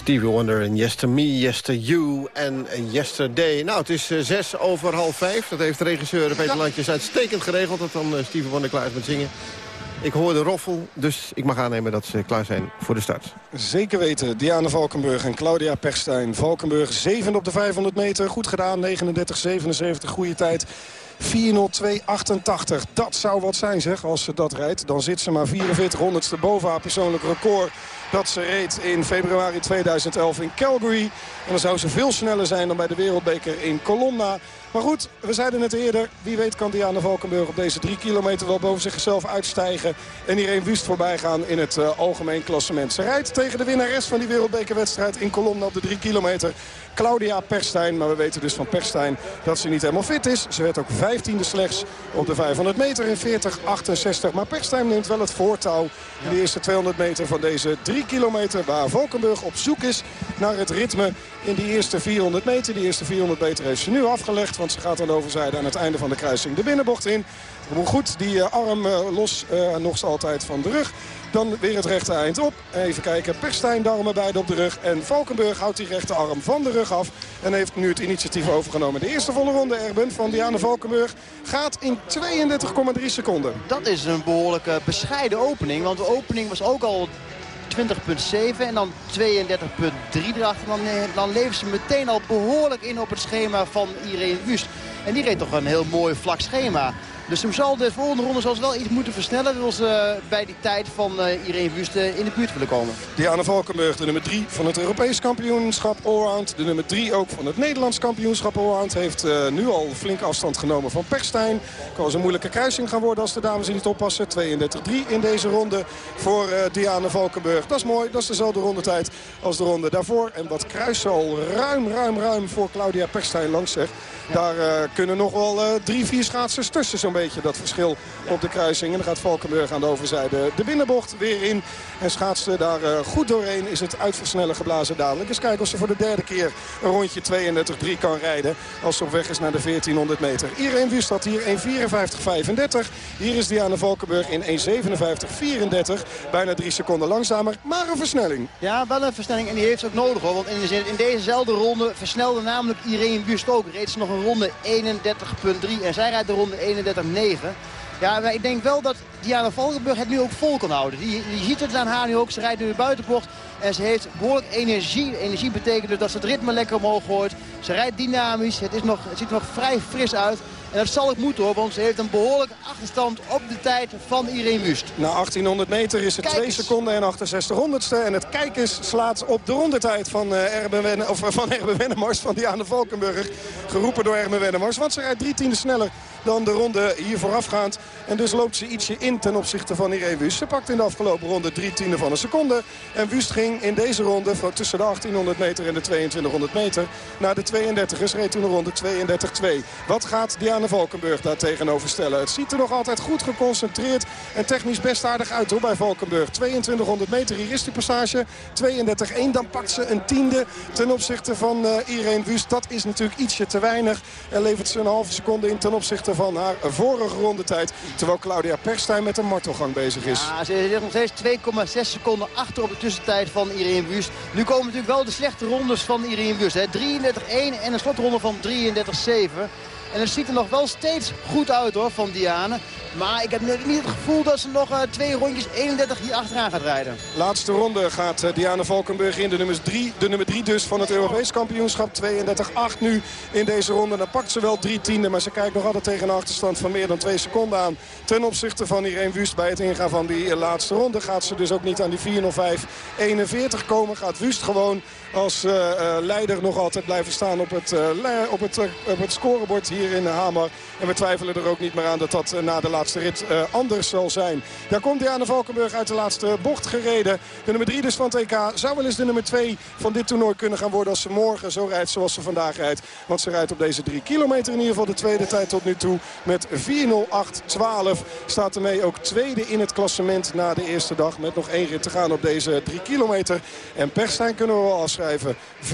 Stevie Wonder en Yester Me, Yester You en Yesterday. Nou, het is eh, zes over half vijf. Dat heeft de regisseur Peter Landjes uitstekend geregeld... dat dan eh, Stevie Wonder klaar is met zingen. Ik hoor de roffel, dus ik mag aannemen dat ze klaar zijn voor de start. Zeker weten. Diana Valkenburg en Claudia Perstijn. Valkenburg zevende op de 500 meter. Goed gedaan. 39-77. Goede tijd. 4.02.88. Dat zou wat zijn zeg, als ze dat rijdt. Dan zit ze maar 44 honderdste boven haar persoonlijk record dat ze reed in februari 2011 in Calgary. En dan zou ze veel sneller zijn dan bij de wereldbeker in Colomna. Maar goed, we zeiden het eerder. Wie weet kan Diana Valkenburg op deze drie kilometer wel boven zichzelf uitstijgen. En Irene Wust voorbij gaan in het uh, algemeen klassement. Ze rijdt tegen de winnares van die wereldbekerwedstrijd in Colomna op de drie kilometer. Claudia Perstijn. Maar we weten dus van Perstijn dat ze niet helemaal fit is. Ze werd ook 15e slechts op de 500 meter in 40-68. Maar Perstijn neemt wel het voortouw in de eerste 200 meter van deze 3 kilometer. Waar Valkenburg op zoek is naar het ritme in die eerste 400 meter. Die eerste 400 meter heeft ze nu afgelegd. Want ze gaat dan overzijde aan het einde van de kruising de binnenbocht in. Hoe goed, die uh, arm uh, los uh, nog altijd van de rug. Dan weer het rechte eind op. Even kijken, Perstijn de armen beide op de rug. En Valkenburg houdt die rechterarm van de rug af. En heeft nu het initiatief overgenomen. De eerste volle ronde, Erben, van Diana Valkenburg gaat in 32,3 seconden. Dat is een behoorlijke bescheiden opening. Want de opening was ook al 20,7 en dan 32,3 erachter. Dan, dan levert ze meteen al behoorlijk in op het schema van Irene Wust. En die reed toch een heel mooi vlak schema. Dus hem zal de volgende ronde zelfs wel iets moeten versnellen... als ze bij die tijd van uh, Irene Wust uh, in de buurt willen komen. Diana Valkenburg, de nummer 3 van het Europees kampioenschap Allround. De nummer 3 ook van het Nederlands kampioenschap Allround. Heeft nu al flink afstand genomen van Perstijn. Kan eens een moeilijke kruising gaan worden als de dames niet oppassen. 32-3 in deze ronde voor Diana Valkenburg. Dat is mooi, dat is dezelfde rondetijd als de ronde daarvoor. En wat kruist ze al ruim, ruim, ruim voor Claudia Perstijn langs zegt. Daar uh, kunnen nog wel uh, drie, vier schaatsers tussen zo'n beetje dat verschil op de kruising. En dan gaat Valkenburg aan de overzijde de binnenbocht weer in. En schaatsen daar uh, goed doorheen is het uitversnellen geblazen dadelijk. Eens kijken of ze voor de derde keer een rondje 32-3 kan rijden. Als ze op weg is naar de 1400 meter. Irene Wust had hier 1.54.35. Hier is Diana Valkenburg in 1.57.34. Bijna drie seconden langzamer, maar een versnelling. Ja, wel een versnelling. En die heeft ze ook nodig hoor. Want in, de, in dezezelfde ronde versnelde namelijk Irene Wust ook. Reed ze nog een ronde 31.3 en zij rijdt de ronde 31.9. Ja, maar ik denk wel dat Diana Valkenburg het nu ook vol kan houden. Die, die ziet het aan haar nu ook. Ze rijdt nu de buitenbocht en ze heeft behoorlijk energie. Energie betekent dus dat ze het ritme lekker omhoog gooit. Ze rijdt dynamisch. Het, is nog, het ziet er nog vrij fris uit. En dat zal ook moeten hoor, want ze heeft een behoorlijke achterstand op de tijd van Irene Wust. Na 1800 meter is het 2 seconden en 68 honderdste. En het kijkers slaat op de rondetijd van uh, Erben, of, uh, van Erben Wennemars, van Diana Valkenburg. Geroepen door Erben Wennemars, want ze rijdt drie tienden sneller dan de ronde hier voorafgaand. En dus loopt ze ietsje in ten opzichte van Irene Wust. Ze pakt in de afgelopen ronde drie tiende van een seconde. En Wust ging in deze ronde tussen de 1800 meter en de 2200 meter naar de 32ers. Reed toen een ronde 32-2. Wat gaat Diana Valkenburg daar tegenover stellen? Het ziet er nog altijd goed geconcentreerd en technisch best aardig uit hoor bij Valkenburg. 2200 meter, hier is die passage. 32-1, dan pakt ze een tiende ten opzichte van uh, Irene Wust. Dat is natuurlijk ietsje te weinig. En levert ze een halve seconde in ten opzichte van haar vorige rondetijd. Terwijl Claudia Perstijn met een martelgang bezig is. Ja, ze zit nog steeds 2,6 seconden achter op de tussentijd van Irene Wust. Nu komen natuurlijk wel de slechte rondes van Irene Wust. 33-1 en een slotronde van 33-7. En het ziet er nog wel steeds goed uit hoor van Diane. Maar ik heb niet het gevoel dat ze nog uh, twee rondjes 31 hier achteraan gaat rijden. Laatste ronde gaat uh, Diana Valkenburg in. De nummer 3 de nummer drie dus van het Europees kampioenschap. 32-8 nu in deze ronde. Dan pakt ze wel drie tiende. Maar ze kijkt nog altijd tegen een achterstand van meer dan twee seconden aan. Ten opzichte van Irene Wust bij het ingaan van die laatste ronde. Gaat ze dus ook niet aan die 4.05.41 komen. Gaat Wust gewoon als leider nog altijd blijven staan op het, op het, op het scorebord hier in Hamer. En we twijfelen er ook niet meer aan dat dat na de laatste rit anders zal zijn. Daar komt Diana Valkenburg uit de laatste bocht gereden. De nummer 3 dus van EK zou wel eens de nummer 2 van dit toernooi kunnen gaan worden... als ze morgen zo rijdt zoals ze vandaag rijdt. Want ze rijdt op deze 3 kilometer in ieder geval de tweede tijd tot nu toe met 4.08.12. Staat ermee ook tweede in het klassement na de eerste dag. Met nog één rit te gaan op deze 3 kilometer. En Perstijn kunnen we wel afschrijven. 4.15.87.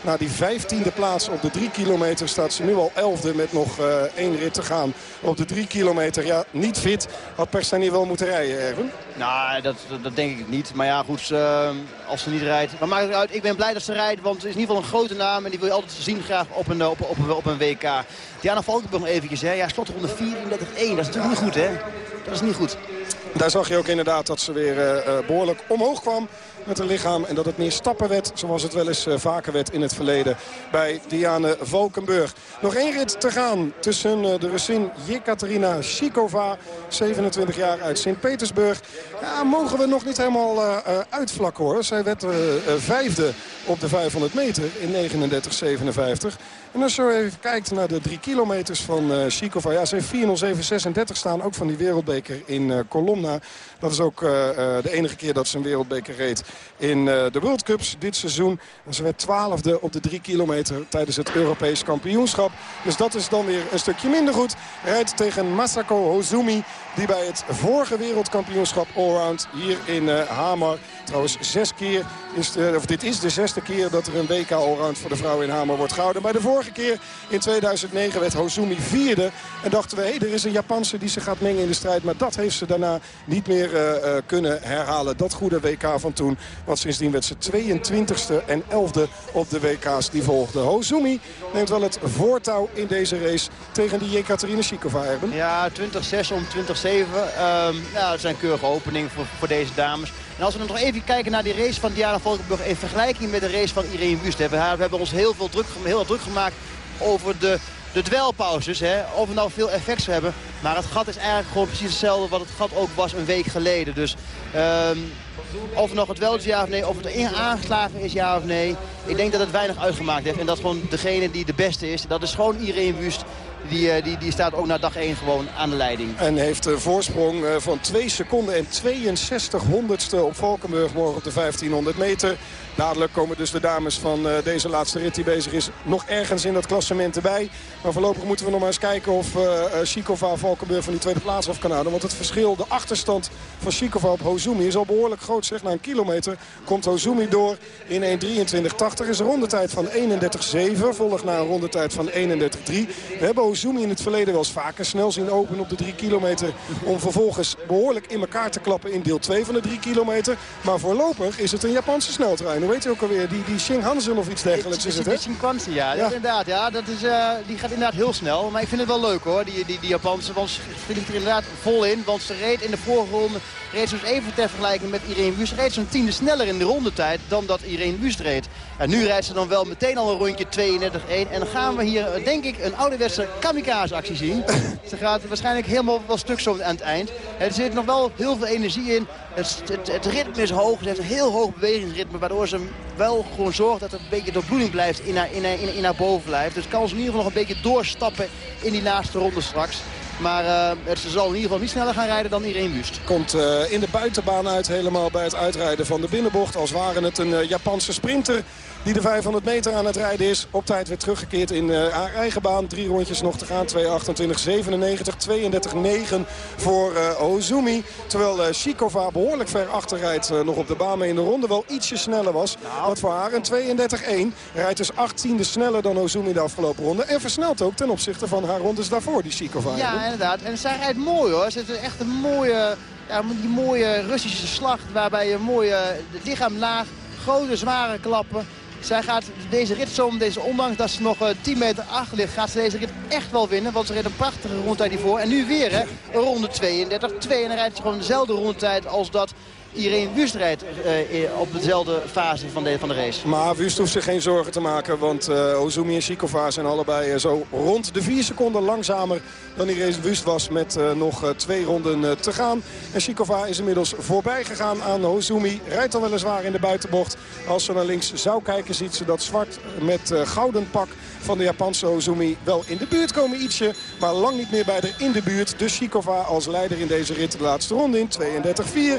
Na die 15e plaats op de 3 kilometer staat ze nu al 11e met nog uh, één rit te gaan. op de 3 kilometer. Ja, niet fit. Had per niet wel moeten rijden, Erwin. Nou, dat, dat, denk ik niet. Maar ja, goed, eh, als ze niet rijdt. Maar maakt het uit. Ik ben blij dat ze rijdt, want het is in ieder geval een grote naam. En die wil je altijd zien graag op een, eh, op, op, op een WK. Diana Valkenburg nog eventjes, hè. Ja, slotronde 34-1. Dat is natuurlijk niet goed, hè. Dat is niet goed. Daar zag je ook inderdaad dat ze weer eh, eh, behoorlijk omhoog kwam met haar lichaam. En dat het meer stappen werd, zoals het wel eens eh, vaker werd in het verleden bij Diane Valkenburg. Nog één rit te gaan tussen de Russin Jekaterina Shikova, 27 jaar uit Sint-Petersburg. Ja, mogen we nog niet helemaal uitvlakken hoor. Zij werd eh, vijfde op de 500 meter in 39,57. En als je even kijkt naar de drie kilometers van eh Shikova. Ja, ze heeft 40736 staan, ook van die wereldbeker in eh Colomna. Dat is ook eh, de enige keer dat ze een wereldbeker reed in de World Cups dit seizoen. En ze werd twaalfde op de drie kilometer tijdens het Europees kampioenschap. Dus dat is dan weer een stukje minder goed. Rijdt tegen Masako Hozumi, die bij het vorige wereldkampioenschap allround hier in Hamar... Trouwens, zes keer is de, of dit is de zesde keer dat er een WK allround voor de vrouwen in Hamer wordt gehouden. Bij de vorige keer in 2009 werd Hozumi vierde. En dachten we, hé, er is een Japanse die zich gaat mengen in de strijd. Maar dat heeft ze daarna niet meer eh, eh, kunnen herhalen. Dat goede WK van toen. Want sindsdien werd ze 22e en 11e op de WK's die volgden. Hozumi neemt wel het voortouw in deze race tegen die Jekaterina Shikova. Ja, 20-6 om 20-7. Ehm, ja, dat een keurige opening voor deze dames. En als we nog even kijken naar die race van Diana Valkenburg... in vergelijking met de race van Irene Wust. We, hebben ons heel veel druk, heel druk gemaakt over de, de dwelpauzes. Hè. Of we nou veel effect zou hebben. Maar het gat is eigenlijk gewoon precies hetzelfde wat het gat ook was een week geleden. Dus ehm, of het nog het wel is ja of nee, of het aangeslagen is ja of nee. Ik denk dat het weinig uitgemaakt heeft. En dat gewoon degene die de beste is, dat is gewoon Irene Wust. Die, eh, die, die staat ook na dag 1 gewoon aan de leiding. En heeft een voorsprong eh, van 2 seconden en 62 honderdste op Valkenburg morgen op de 1500 meter. Dadelijk komen dus de dames van eh, deze laatste rit die bezig is nog ergens in dat klassement erbij. Maar voorlopig moeten we nog maar eens kijken of eh eh, Shikova Valkenburg van die tweede plaats af kan houden. Want het verschil, de achterstand van Shikova op Hozumi is al behoorlijk groot. Zeg, na een kilometer komt Hozumi door in 1.23.80. Is een rondetijd van 31.7. Volgt na een rondetijd van 31.3. We hebben Hozumi in het verleden wel eens vaker snel zien openen op de 3 kilometer. Om vervolgens behoorlijk in elkaar te klappen in deel 2 van de 3 kilometer. Maar voorlopig is het een Japanse sneltrein. Hoe weet je ook alweer? Die, die Shing Hansen of iets dergelijks is het, hè? Shinkansen, ja. Ja. Dat, inderdaad, ja dat is, eh, die gaat inderdaad heel snel. Maar ik vind het wel leuk hoor, die, die, die Japanse. Want ze vliegt er inderdaad vol in. Want ze reed in de vorige ronde, reed ze even ter vergelijking met Irene Wust. Reed zo'n tiende sneller in de rondetijd dan dat Irene Wust reed. En nu rijdt ze dan wel meteen al een rondje 32-1. En dan gaan we hier, eh, denk ik, een ouderwetse kamikaze actie zien. ze gaat waarschijnlijk helemaal wel stuk zo aan het eind. Er zit nog wel heel veel energie in. Het, het, het ritme is hoog. Ze heeft een heel hoog bewegingsritme. Waardoor ze wel gewoon zorgt dat er een beetje doorbloeding blijft in haar, in haar, in, in haar bovenlijf. Dus kan ze in ieder geval nog een beetje doorstappen in die laatste ronde straks. Maar eh, ze zal in ieder geval niet sneller gaan rijden dan Irene Wust. Komt eh, in de buitenbaan uit helemaal bij het uitrijden van de binnenbocht. Als waren het een eh, Japanse sprinter die de 500 meter aan het rijden is. Op tijd weer teruggekeerd in eh, haar eigen baan. Drie rondjes nog te gaan. 2.28.97, 32.9 voor eh, Ozumi. Terwijl eh, Shikova behoorlijk ver achterrijdt nog op de baan. Maar in de ronde wel ietsje sneller was. Wat voor haar een 32.1. Rijdt dus 18e sneller dan Ozumi de afgelopen ronde. En versnelt ook ten opzichte van haar rondes daarvoor, die Shikova. Ja, inderdaad. En zij rijdt mooi hoor. Ze heeft echt een mooie, ja, die mooie Russische slag. Waarbij je mooi het lichaam laag, grote zware klappen. Zij gaat deze rit zo, deze, ondanks dat ze nog eh, 10 meter achter ligt, gaat ze deze rit echt wel winnen. Want ze reed een prachtige rondtijd hiervoor. En nu weer hè, ronde 32, 2. En dan rijdt ze gewoon dezelfde rondtijd als dat Irene Wust rijdt eh, op dezelfde fase van de, van de race. Maar Wust hoeft zich geen zorgen te maken. Want eh, Ozumi en Shikova zijn allebei eh, zo rond de 4 seconden langzamer dan Irene Wust was. Met nog twee ronden te gaan. En Shikova is inmiddels voorbij gegaan aan Ozumi. Rijdt al weliswaar in de buitenbocht. Als ze naar links zou kijken ziet ze dat zwart met gouden pak van de Japanse Ozumi wel in de buurt komen ietsje. Maar lang niet meer bij de in de buurt. Dus Shikova als leider in deze rit de laatste ronde in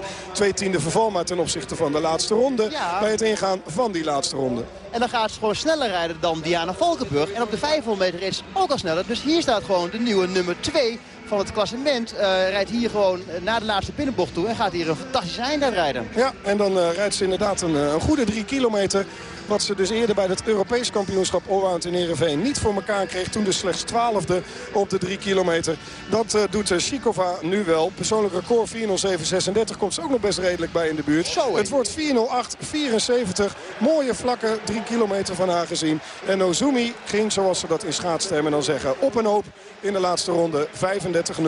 32-4. Twee tiende verval maar ten opzichte van de laatste ronde. Ja. Bij het ingaan van die laatste ronde. En dan gaat ze gewoon sneller rijden dan Diana Valkenburg. En op de 500 meter ze ook al sneller. Dus hier staat gewoon de nieuwe nummer 2 van het klassement. eh, rijdt hier gewoon eh, naar de laatste binnenbocht toe. En gaat hier een fantastisch eind uitrijden. Ja, en dan eh, rijdt ze inderdaad een, een goede drie kilometer. Wat ze dus eerder bij het Europees kampioenschap Allround in Heerenveen niet voor elkaar kreeg. Toen dus slechts twaalfde op de drie kilometer. Dat eh, doet uh, Shikova nu wel. Persoonlijk record 4.07.36 komt ze ook nog best redelijk bij in de buurt. het wordt 4.08.74. Mooie vlakke drie kilometer van haar gezien. En Ozumi ging, zoals ze dat in schaatstermen dan zeggen, op een hoop in de laatste ronde. 35-0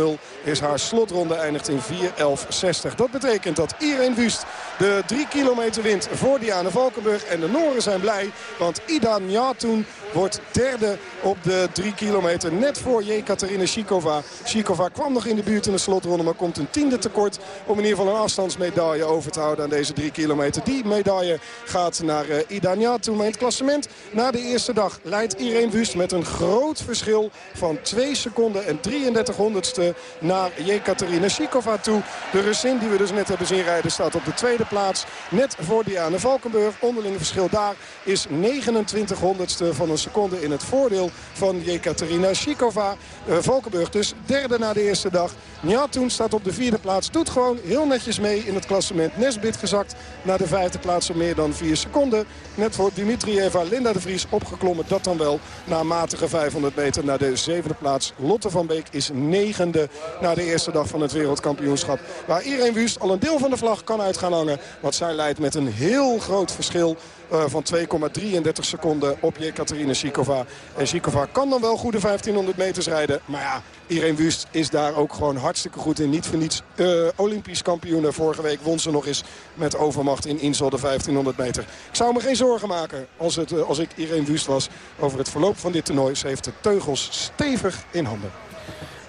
is haar slotronde, eindigt in 4.11.60. Dat betekent dat Irene Wust de drie kilometer wint voor Diana Valkenburg. En de Noren zijn blij, want Ida Njatun wordt derde op de drie kilometer. Net voor Jekaterina Shikova. Shikova kwam nog in de buurt in de slotronde, maar komt een tiende tekort... om in ieder geval een afstandsmedaille over te houden aan deze drie kilometer. Die medaille gaat naar uh, Ida Njatun. Maar in het klassement na de eerste dag leidt Irene Wust met een groot verschil van 2 seconden en 33 honderdste naar Jekaterina Shikova toe. De Russin die we dus net hebben zien rijden staat op de tweede plaats. Net voor Diana Valkenburg. Onderlinge verschil daar is 29 honderdste van een seconde in het voordeel van Jekaterina Shikova. Uh, Valkenburg dus derde na de eerste dag. Njatun staat op de vierde plaats. Doet gewoon heel netjes mee in het klassement. Nesbit gezakt naar de vijfde plaats op meer dan 4 seconden. Net voor Dimitrieva, Linda de Vries opgeklommen. Dat dan wel na matige 500 meter naar de zevende plaats. Lotte van Beek is negende na de eerste dag van het wereldkampioenschap. Waar Irene Wust al een deel van de vlag kan uit gaan hangen. Want zij leidt met een heel groot verschil uh, van 2,33 seconden op Jekaterina Shikova. En Shikova kan dan wel goede 1500 meters rijden. Maar ja, Irene Wust is daar ook gewoon hartstikke goed in. Niet voor niets uh, Olympisch kampioen. Vorige week won ze nog eens met overmacht in Insel de 1500 meter. Ik zou me geen zorgen maken als, het, uh, als ik Irene Wust was over het verloop van dit toernooi. Ze heeft de teugels stevig in handen.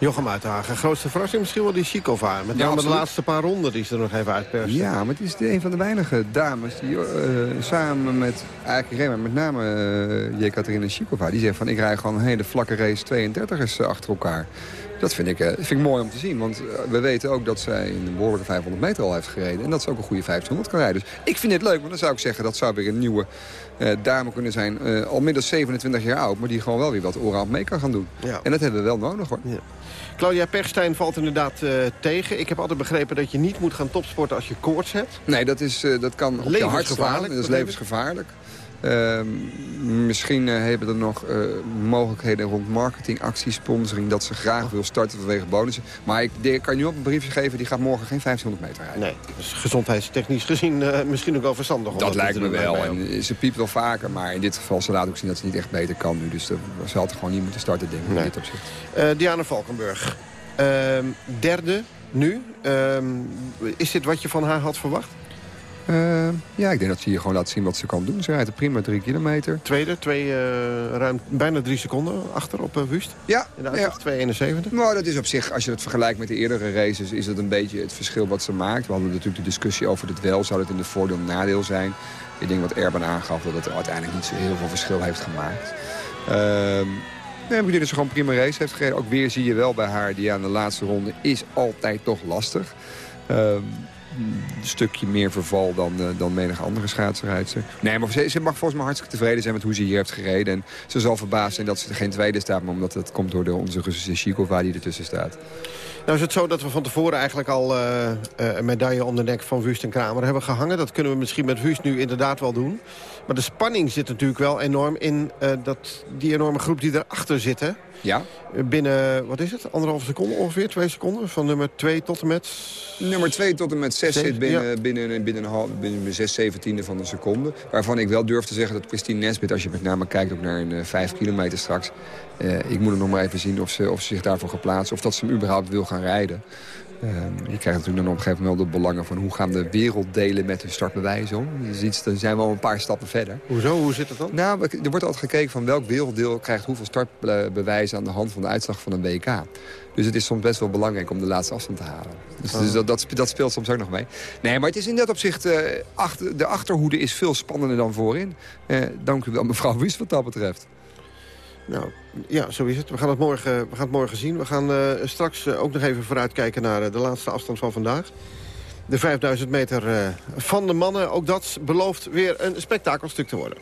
Jochem Uithagen, grootste verrassing misschien wel die Shikova. Met name de laatste paar ronden die ze er nog even uitperst. Ja, maar het is een van de weinige dames die uh, samen met, eigenlijk met name uh, Jekaterina Shikova... die zegt van ik rij gewoon een hele vlakke race 32ers achter elkaar. Dat vind ik, uh, vind ik mooi om te zien. Want we weten ook dat zij in de behoorlijke 500 meter al heeft gereden. En dat ze ook een goede 1500 kan rijden. Dus ik vind dit leuk, want dan zou ik zeggen dat zou weer een nieuwe uh, dame kunnen zijn. Al middels 27 jaar oud, maar die gewoon wel weer wat oraal mee kan gaan doen. Ja. En dat hebben we wel nodig hoor. Ja. Claudia Perstijn valt inderdaad uh, tegen. Ik heb altijd begrepen dat je niet moet gaan topsporten als je koorts hebt. Nee, dat, is, uh, dat kan op je hart gaan. Dat is levensgevaarlijk. Uh, misschien uh, hebben er nog uh, mogelijkheden rond marketingacties, sponsoring... dat ze graag wil starten vanwege bonussen. Maar ik, ik kan je nu op een briefje geven, die gaat morgen geen 1500 meter rijden. Nee, dus gezondheidstechnisch gezien uh, misschien ook wel verstandig. Dat, dat lijkt me wel. En ze piept wel vaker, maar in dit geval ze laat ook zien dat ze niet echt beter kan nu. Dus ze had gewoon niet moeten starten, denk ik, nee. in dit opzicht. Diana Valkenburg, ehm, derde nu. Ehm, is dit wat je van haar had verwacht? Uh, ja, ik denk dat ze hier gewoon laat zien wat ze kan doen. Ze rijdt prima drie kilometer. Tweede, twee, uh, ruim bijna drie seconden achter op uh, Wust. Ja. In de uitslag ja. 2,71. Nou, dat is op zich, als je het vergelijkt met de eerdere races... is het een beetje het verschil wat ze maakt. We hadden natuurlijk de discussie over het wel. Zou het in de voordeel nadeel zijn? Ik denk wat Erben aangaf dat het er uiteindelijk niet zo heel veel verschil heeft gemaakt. Uh, Nee, maar ik dat ze gewoon prima race heeft gereden. Ook weer zie je wel bij haar, die aan de laatste ronde is altijd toch lastig. Uh, een stukje meer verval dan, uh, dan menige andere schaatsrijdster. Nee, maar ze, ze, mag volgens mij hartstikke tevreden zijn met hoe ze hier heeft gereden. En ze zal verbaasd zijn dat ze er geen tweede staat. Maar omdat dat komt door de, onze Russische Shikova die ertussen staat. Nou is het zo dat we van tevoren eigenlijk al uh, uh, een medaille om de nek van Wust en Kramer hebben gehangen. Dat kunnen we misschien met Wust nu inderdaad wel doen. Maar de spanning zit natuurlijk wel enorm in uh, dat, die enorme groep die erachter zit. Hè? Ja. Binnen, wat is het, anderhalve seconde ongeveer, twee seconden? Van nummer 2 tot en met... Nummer 2 tot en met 6 zit binnen, ja. binnen, binnen, een half, binnen 6 zeventiende van een seconde. Waarvan ik wel durf te zeggen dat Christine Nesbit, als je met name kijkt ook naar een 5 uh, kilometer straks... Uh, ik moet er nog maar even zien of ze, of ze zich daarvoor gaat plaatsen. Of dat ze hem überhaupt wil gaan rijden. Uh, je krijgt natuurlijk dan op een gegeven moment wel de belangen van hoe gaan de wereld delen met hun startbewijs om. Dus iets, dan zijn we al een paar stappen verder. Hoezo? Hoe zit het dan? Nou, er wordt altijd gekeken van welk werelddeel krijgt hoeveel startbewijzen aan de hand van de uitslag van een WK. Dus het is soms best wel belangrijk om de laatste afstand te halen. Dus, oh. dus dat, dat, dat, speelt soms ook nog mee. Nee, maar het is in dat opzicht... Uh, achter, de achterhoede is veel spannender dan voorin. Uh, dank u wel, mevrouw Wust, wat dat betreft. Nou, ja, zo is het. We gaan het morgen, we gaan het morgen zien. We gaan uh, straks uh, ook nog even vooruitkijken naar uh, de laatste afstand van vandaag. De 5000 meter van de mannen. Ook dat belooft weer een spektakelstuk te worden.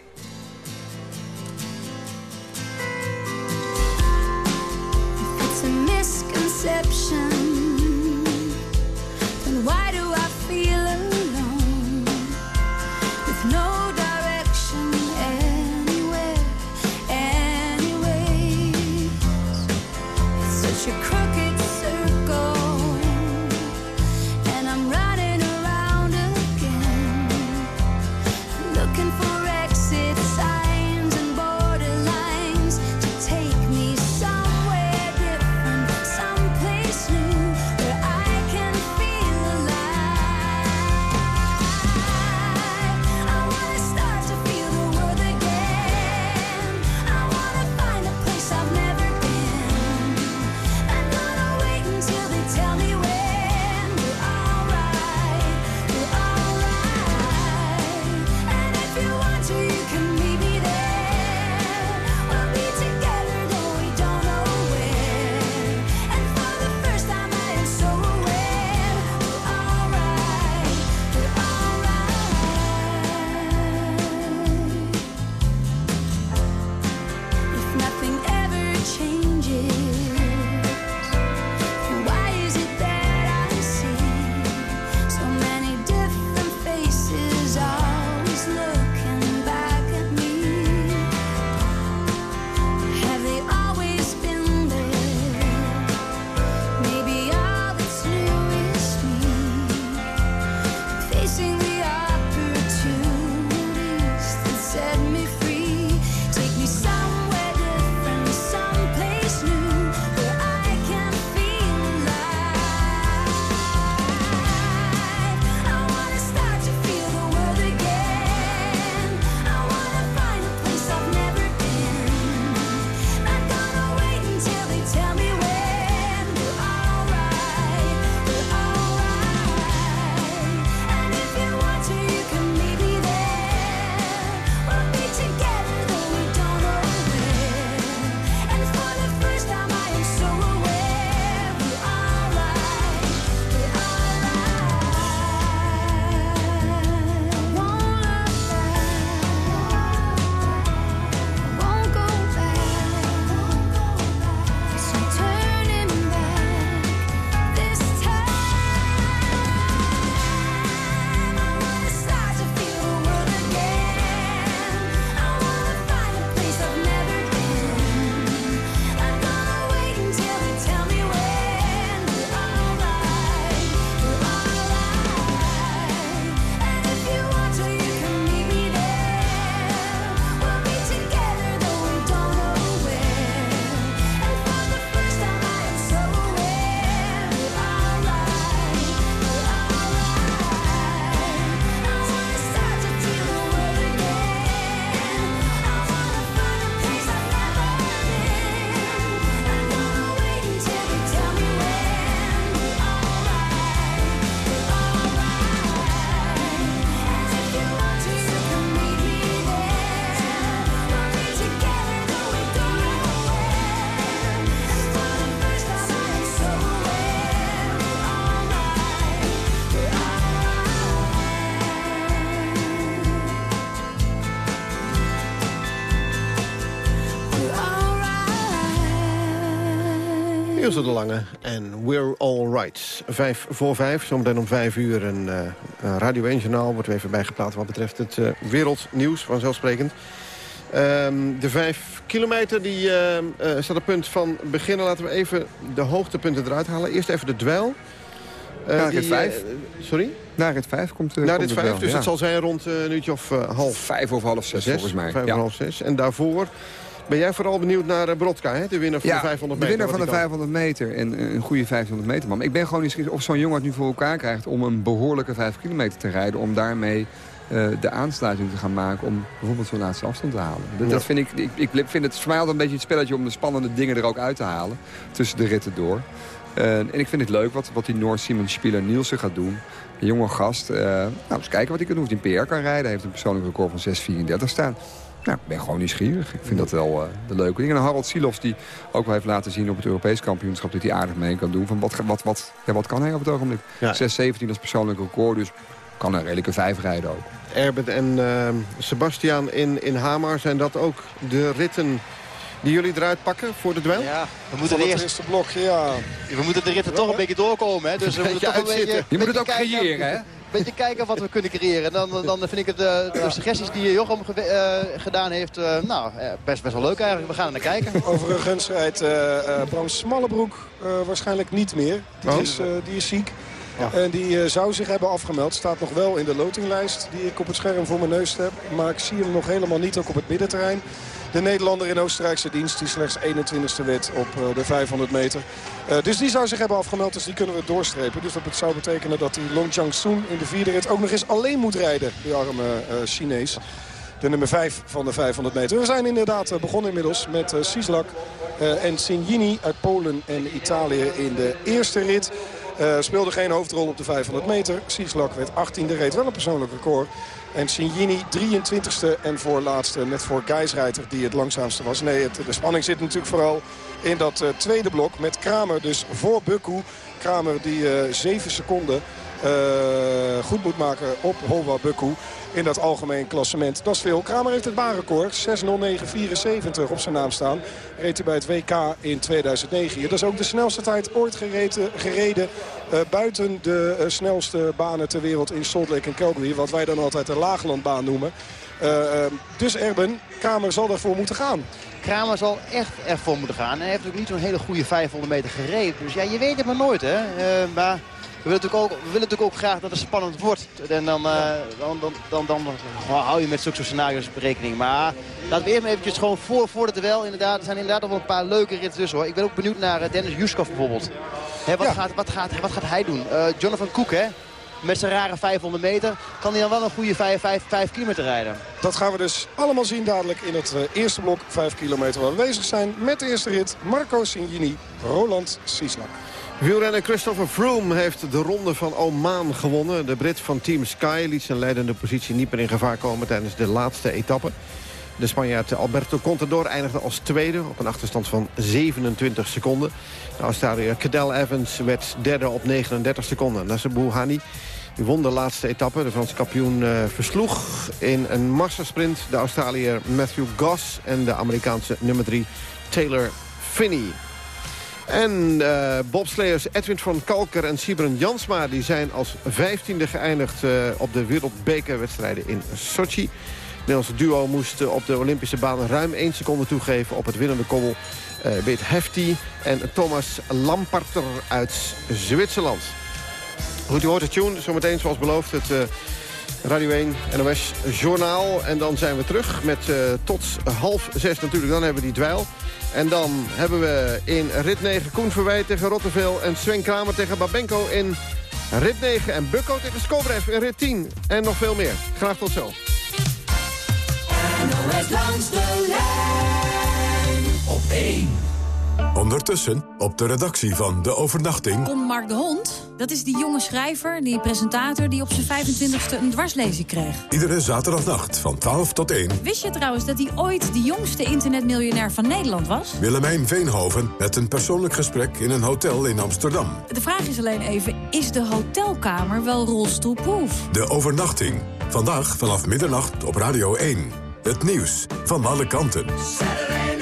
Ilse de Lange en We're All Right. Vijf voor vijf, zometeen om vijf uur een een Radio 1 journaal. Wordt er even bijgepraat wat betreft het eh, wereldnieuws, vanzelfsprekend. Ehm, de vijf kilometer die eh, staat op punt van beginnen. Laten we even de hoogtepunten eruit halen. Eerst even de dweil. Naar die, het vijf. sorry? Naar het vijf komt, uh, Naar komt dit het vijf, dus ja. het zal zijn rond een uurtje of half... Vijf of half zes, volgens mij. Vijf Ja. of half zes. En daarvoor ben jij vooral benieuwd naar eh, Brodka, hè? de winnaar van ja, de 500 de meter. winnaar van de wat hij kan. 500 meter en eh, een goede 500 meter man. Ik ben gewoon nieuwsgierig of zo'n jongen het nu voor elkaar krijgt... om een behoorlijke 5 kilometer te rijden. Om daarmee eh, de aansluiting te gaan maken om bijvoorbeeld zo'n laatste afstand te halen. Dat, Ja. dat vind ik, ik, ik vind het voor mij altijd een beetje het spelletje om de spannende dingen er ook uit te halen. Tussen de ritten door. En ik vind het leuk wat, wat die Noor Simon Spieler Nielsen gaat doen. Een jonge gast. nou, eens kijken wat hij kan doen. Of hij een PR kan rijden. Hij heeft een persoonlijk record van 6.34 staan. Nou, ik ben gewoon nieuwsgierig. Ik vind dat wel eh, de leuke dingen. En Harold Silofs die ook wel heeft laten zien op het Europees kampioenschap... dat hij aardig mee kan doen. Van wat, wat, wat, ja, wat kan hij op het ogenblik? 6.17 als persoonlijk record, dus kan een redelijke vijf rijden ook. Erbert en eh, Sebastian in, in Hamar, zijn dat ook de ritten die jullie eruit pakken voor de dweil? Ja, we moeten het eerste eerste blokje, ja. We moeten de ritten toch een beetje doorkomen, hè? Dus we moeten toch een beetje... Je moet het ook creëren, hè? Beetje kijken wat we kunnen creëren. Dan, dan- dan vind ik het, eh, de suggesties die Jochem eh, gedaan heeft, eh, nou, best, best wel leuk eigenlijk. We gaan er naar kijken. Overigens rijdt eh, eh, Bram Smallebroek eh, waarschijnlijk niet meer. Die, Oh. is, eh, die is ziek. En die zou zich hebben afgemeld. Staat nog wel in de lotinglijst die ik op het scherm voor mijn neus heb. Maar ik zie hem nog helemaal niet, ook op het middenterrein. De Nederlander in Oostenrijkse dienst die slechts 21ste werd op eh, de 500 meter. Eh, dus die zou zich hebben afgemeld, dus die kunnen we doorstrepen. Dus dat zou betekenen dat die Long Jiang-soon in de vierde rit ook nog eens alleen moet rijden. Die arme eh, Chinees. De nummer 5 van de 500 meter. We zijn inderdaad begonnen inmiddels met Sislak en Signini uit Polen en Italië in de eerste rit. Eh, speelde geen hoofdrol op de 500 meter. Sislak werd 18e, reed wel een persoonlijk record. En Signini 23e en voorlaatste met voor Geisreiter die het langzaamste was. Nee, de spanning zit natuurlijk vooral in dat eh, tweede blok met Kramer dus voor Bukku. Kramer die eh 7 seconden goed moet maken op Hova Bukku in dat algemeen klassement. Dat is veel. Kramer heeft het baanrecord. 6.09.74 op zijn naam staan. Reed hij bij het WK in 2009. Dat is ook de snelste tijd ooit gereden, gereden eh, buiten de eh, snelste banen ter wereld in Salt Lake en Calgary. Wat wij dan altijd de laaglandbaan noemen. Eh, eh, dus Erben, Kramer zal daarvoor moeten gaan. Kramer zal echt ervoor moeten gaan. En hij heeft ook niet zo'n hele goede 500 meter gereden. Dus ja, je weet het maar nooit, hè. Maar willen, natuurlijk ook, we willen natuurlijk ook graag dat het spannend wordt. En dan, eh, dan, dan, dan, dan hou je met zulke scenario's rekening. Maar laten we eerst maar eventjes gewoon voor, voor het duel. Inderdaad, er zijn inderdaad nog wel een paar leuke ritten tussen, hoor. Ik ben ook benieuwd naar eh, Dennis Juskov bijvoorbeeld. Hè, wat, gaat, wat, gaat, wat gaat hij doen? Eh, Jonathan Cook, hè. Met zijn rare 500 meter kan hij dan wel een goede 5, 5, 5 kilometer rijden. Dat gaan we dus allemaal zien dadelijk in het eerste blok. 5 kilometer waar we bezig zijn met de eerste rit. Marco Signini, Roland Sieslak. Wielrenner Christopher Froome heeft de ronde van Oman gewonnen. De Brit van Team Sky liet zijn leidende positie niet meer in gevaar komen tijdens de laatste etappe. De Spanjaard Alberto Contador eindigde als tweede op een achterstand van 27 seconden. De Australiër Cadel Evans werd derde op 39 seconden. Nasser Bouhanni die won de laatste etappe. De Franse kampioen eh, versloeg in een massasprint de Australiër Matthew Goss... en de Amerikaanse nummer 3 Taylor Finney. En bobsleiers Edwin van Kalker en Sibren Jansma... die zijn als vijftiende geëindigd eh, op de wereldbekerwedstrijden in Sochi. Het Nederlandse duo moest eh, op de Olympische baan ruim 1 seconde toegeven... op het winnende kobbel eh Beet Hefti en Thomas Lamparter uit Zwitserland. Goed, u hoort de tune. Zometeen, zoals beloofd, het Radio 1 NOS Journaal. En dan zijn we terug met eh, tot half zes natuurlijk. Dan hebben we die dweil. En dan hebben we in rit 9 Koen Verwij tegen Rotterdam... en Sven Kramer tegen Babenko in rit 9... en Bukko tegen Skobrev in rit 10. En nog veel meer. Graag tot zo. NOS langs de lijn op 1. Ondertussen op de redactie van De Overnachting... Kom Mark de Hond, dat is die jonge schrijver, die presentator... die op zijn 25e een dwarslezing kreeg. Iedere zaterdagnacht van 12 tot 1... Wist je trouwens dat hij ooit de jongste internetmiljonair van Nederland was? Willemijn Veenhoven met een persoonlijk gesprek in een hotel in Amsterdam. De vraag is alleen even, is de hotelkamer wel rolstoelproof? De Overnachting. Vandaag vanaf middernacht op Radio 1. Het nieuws van alle kanten. Saturday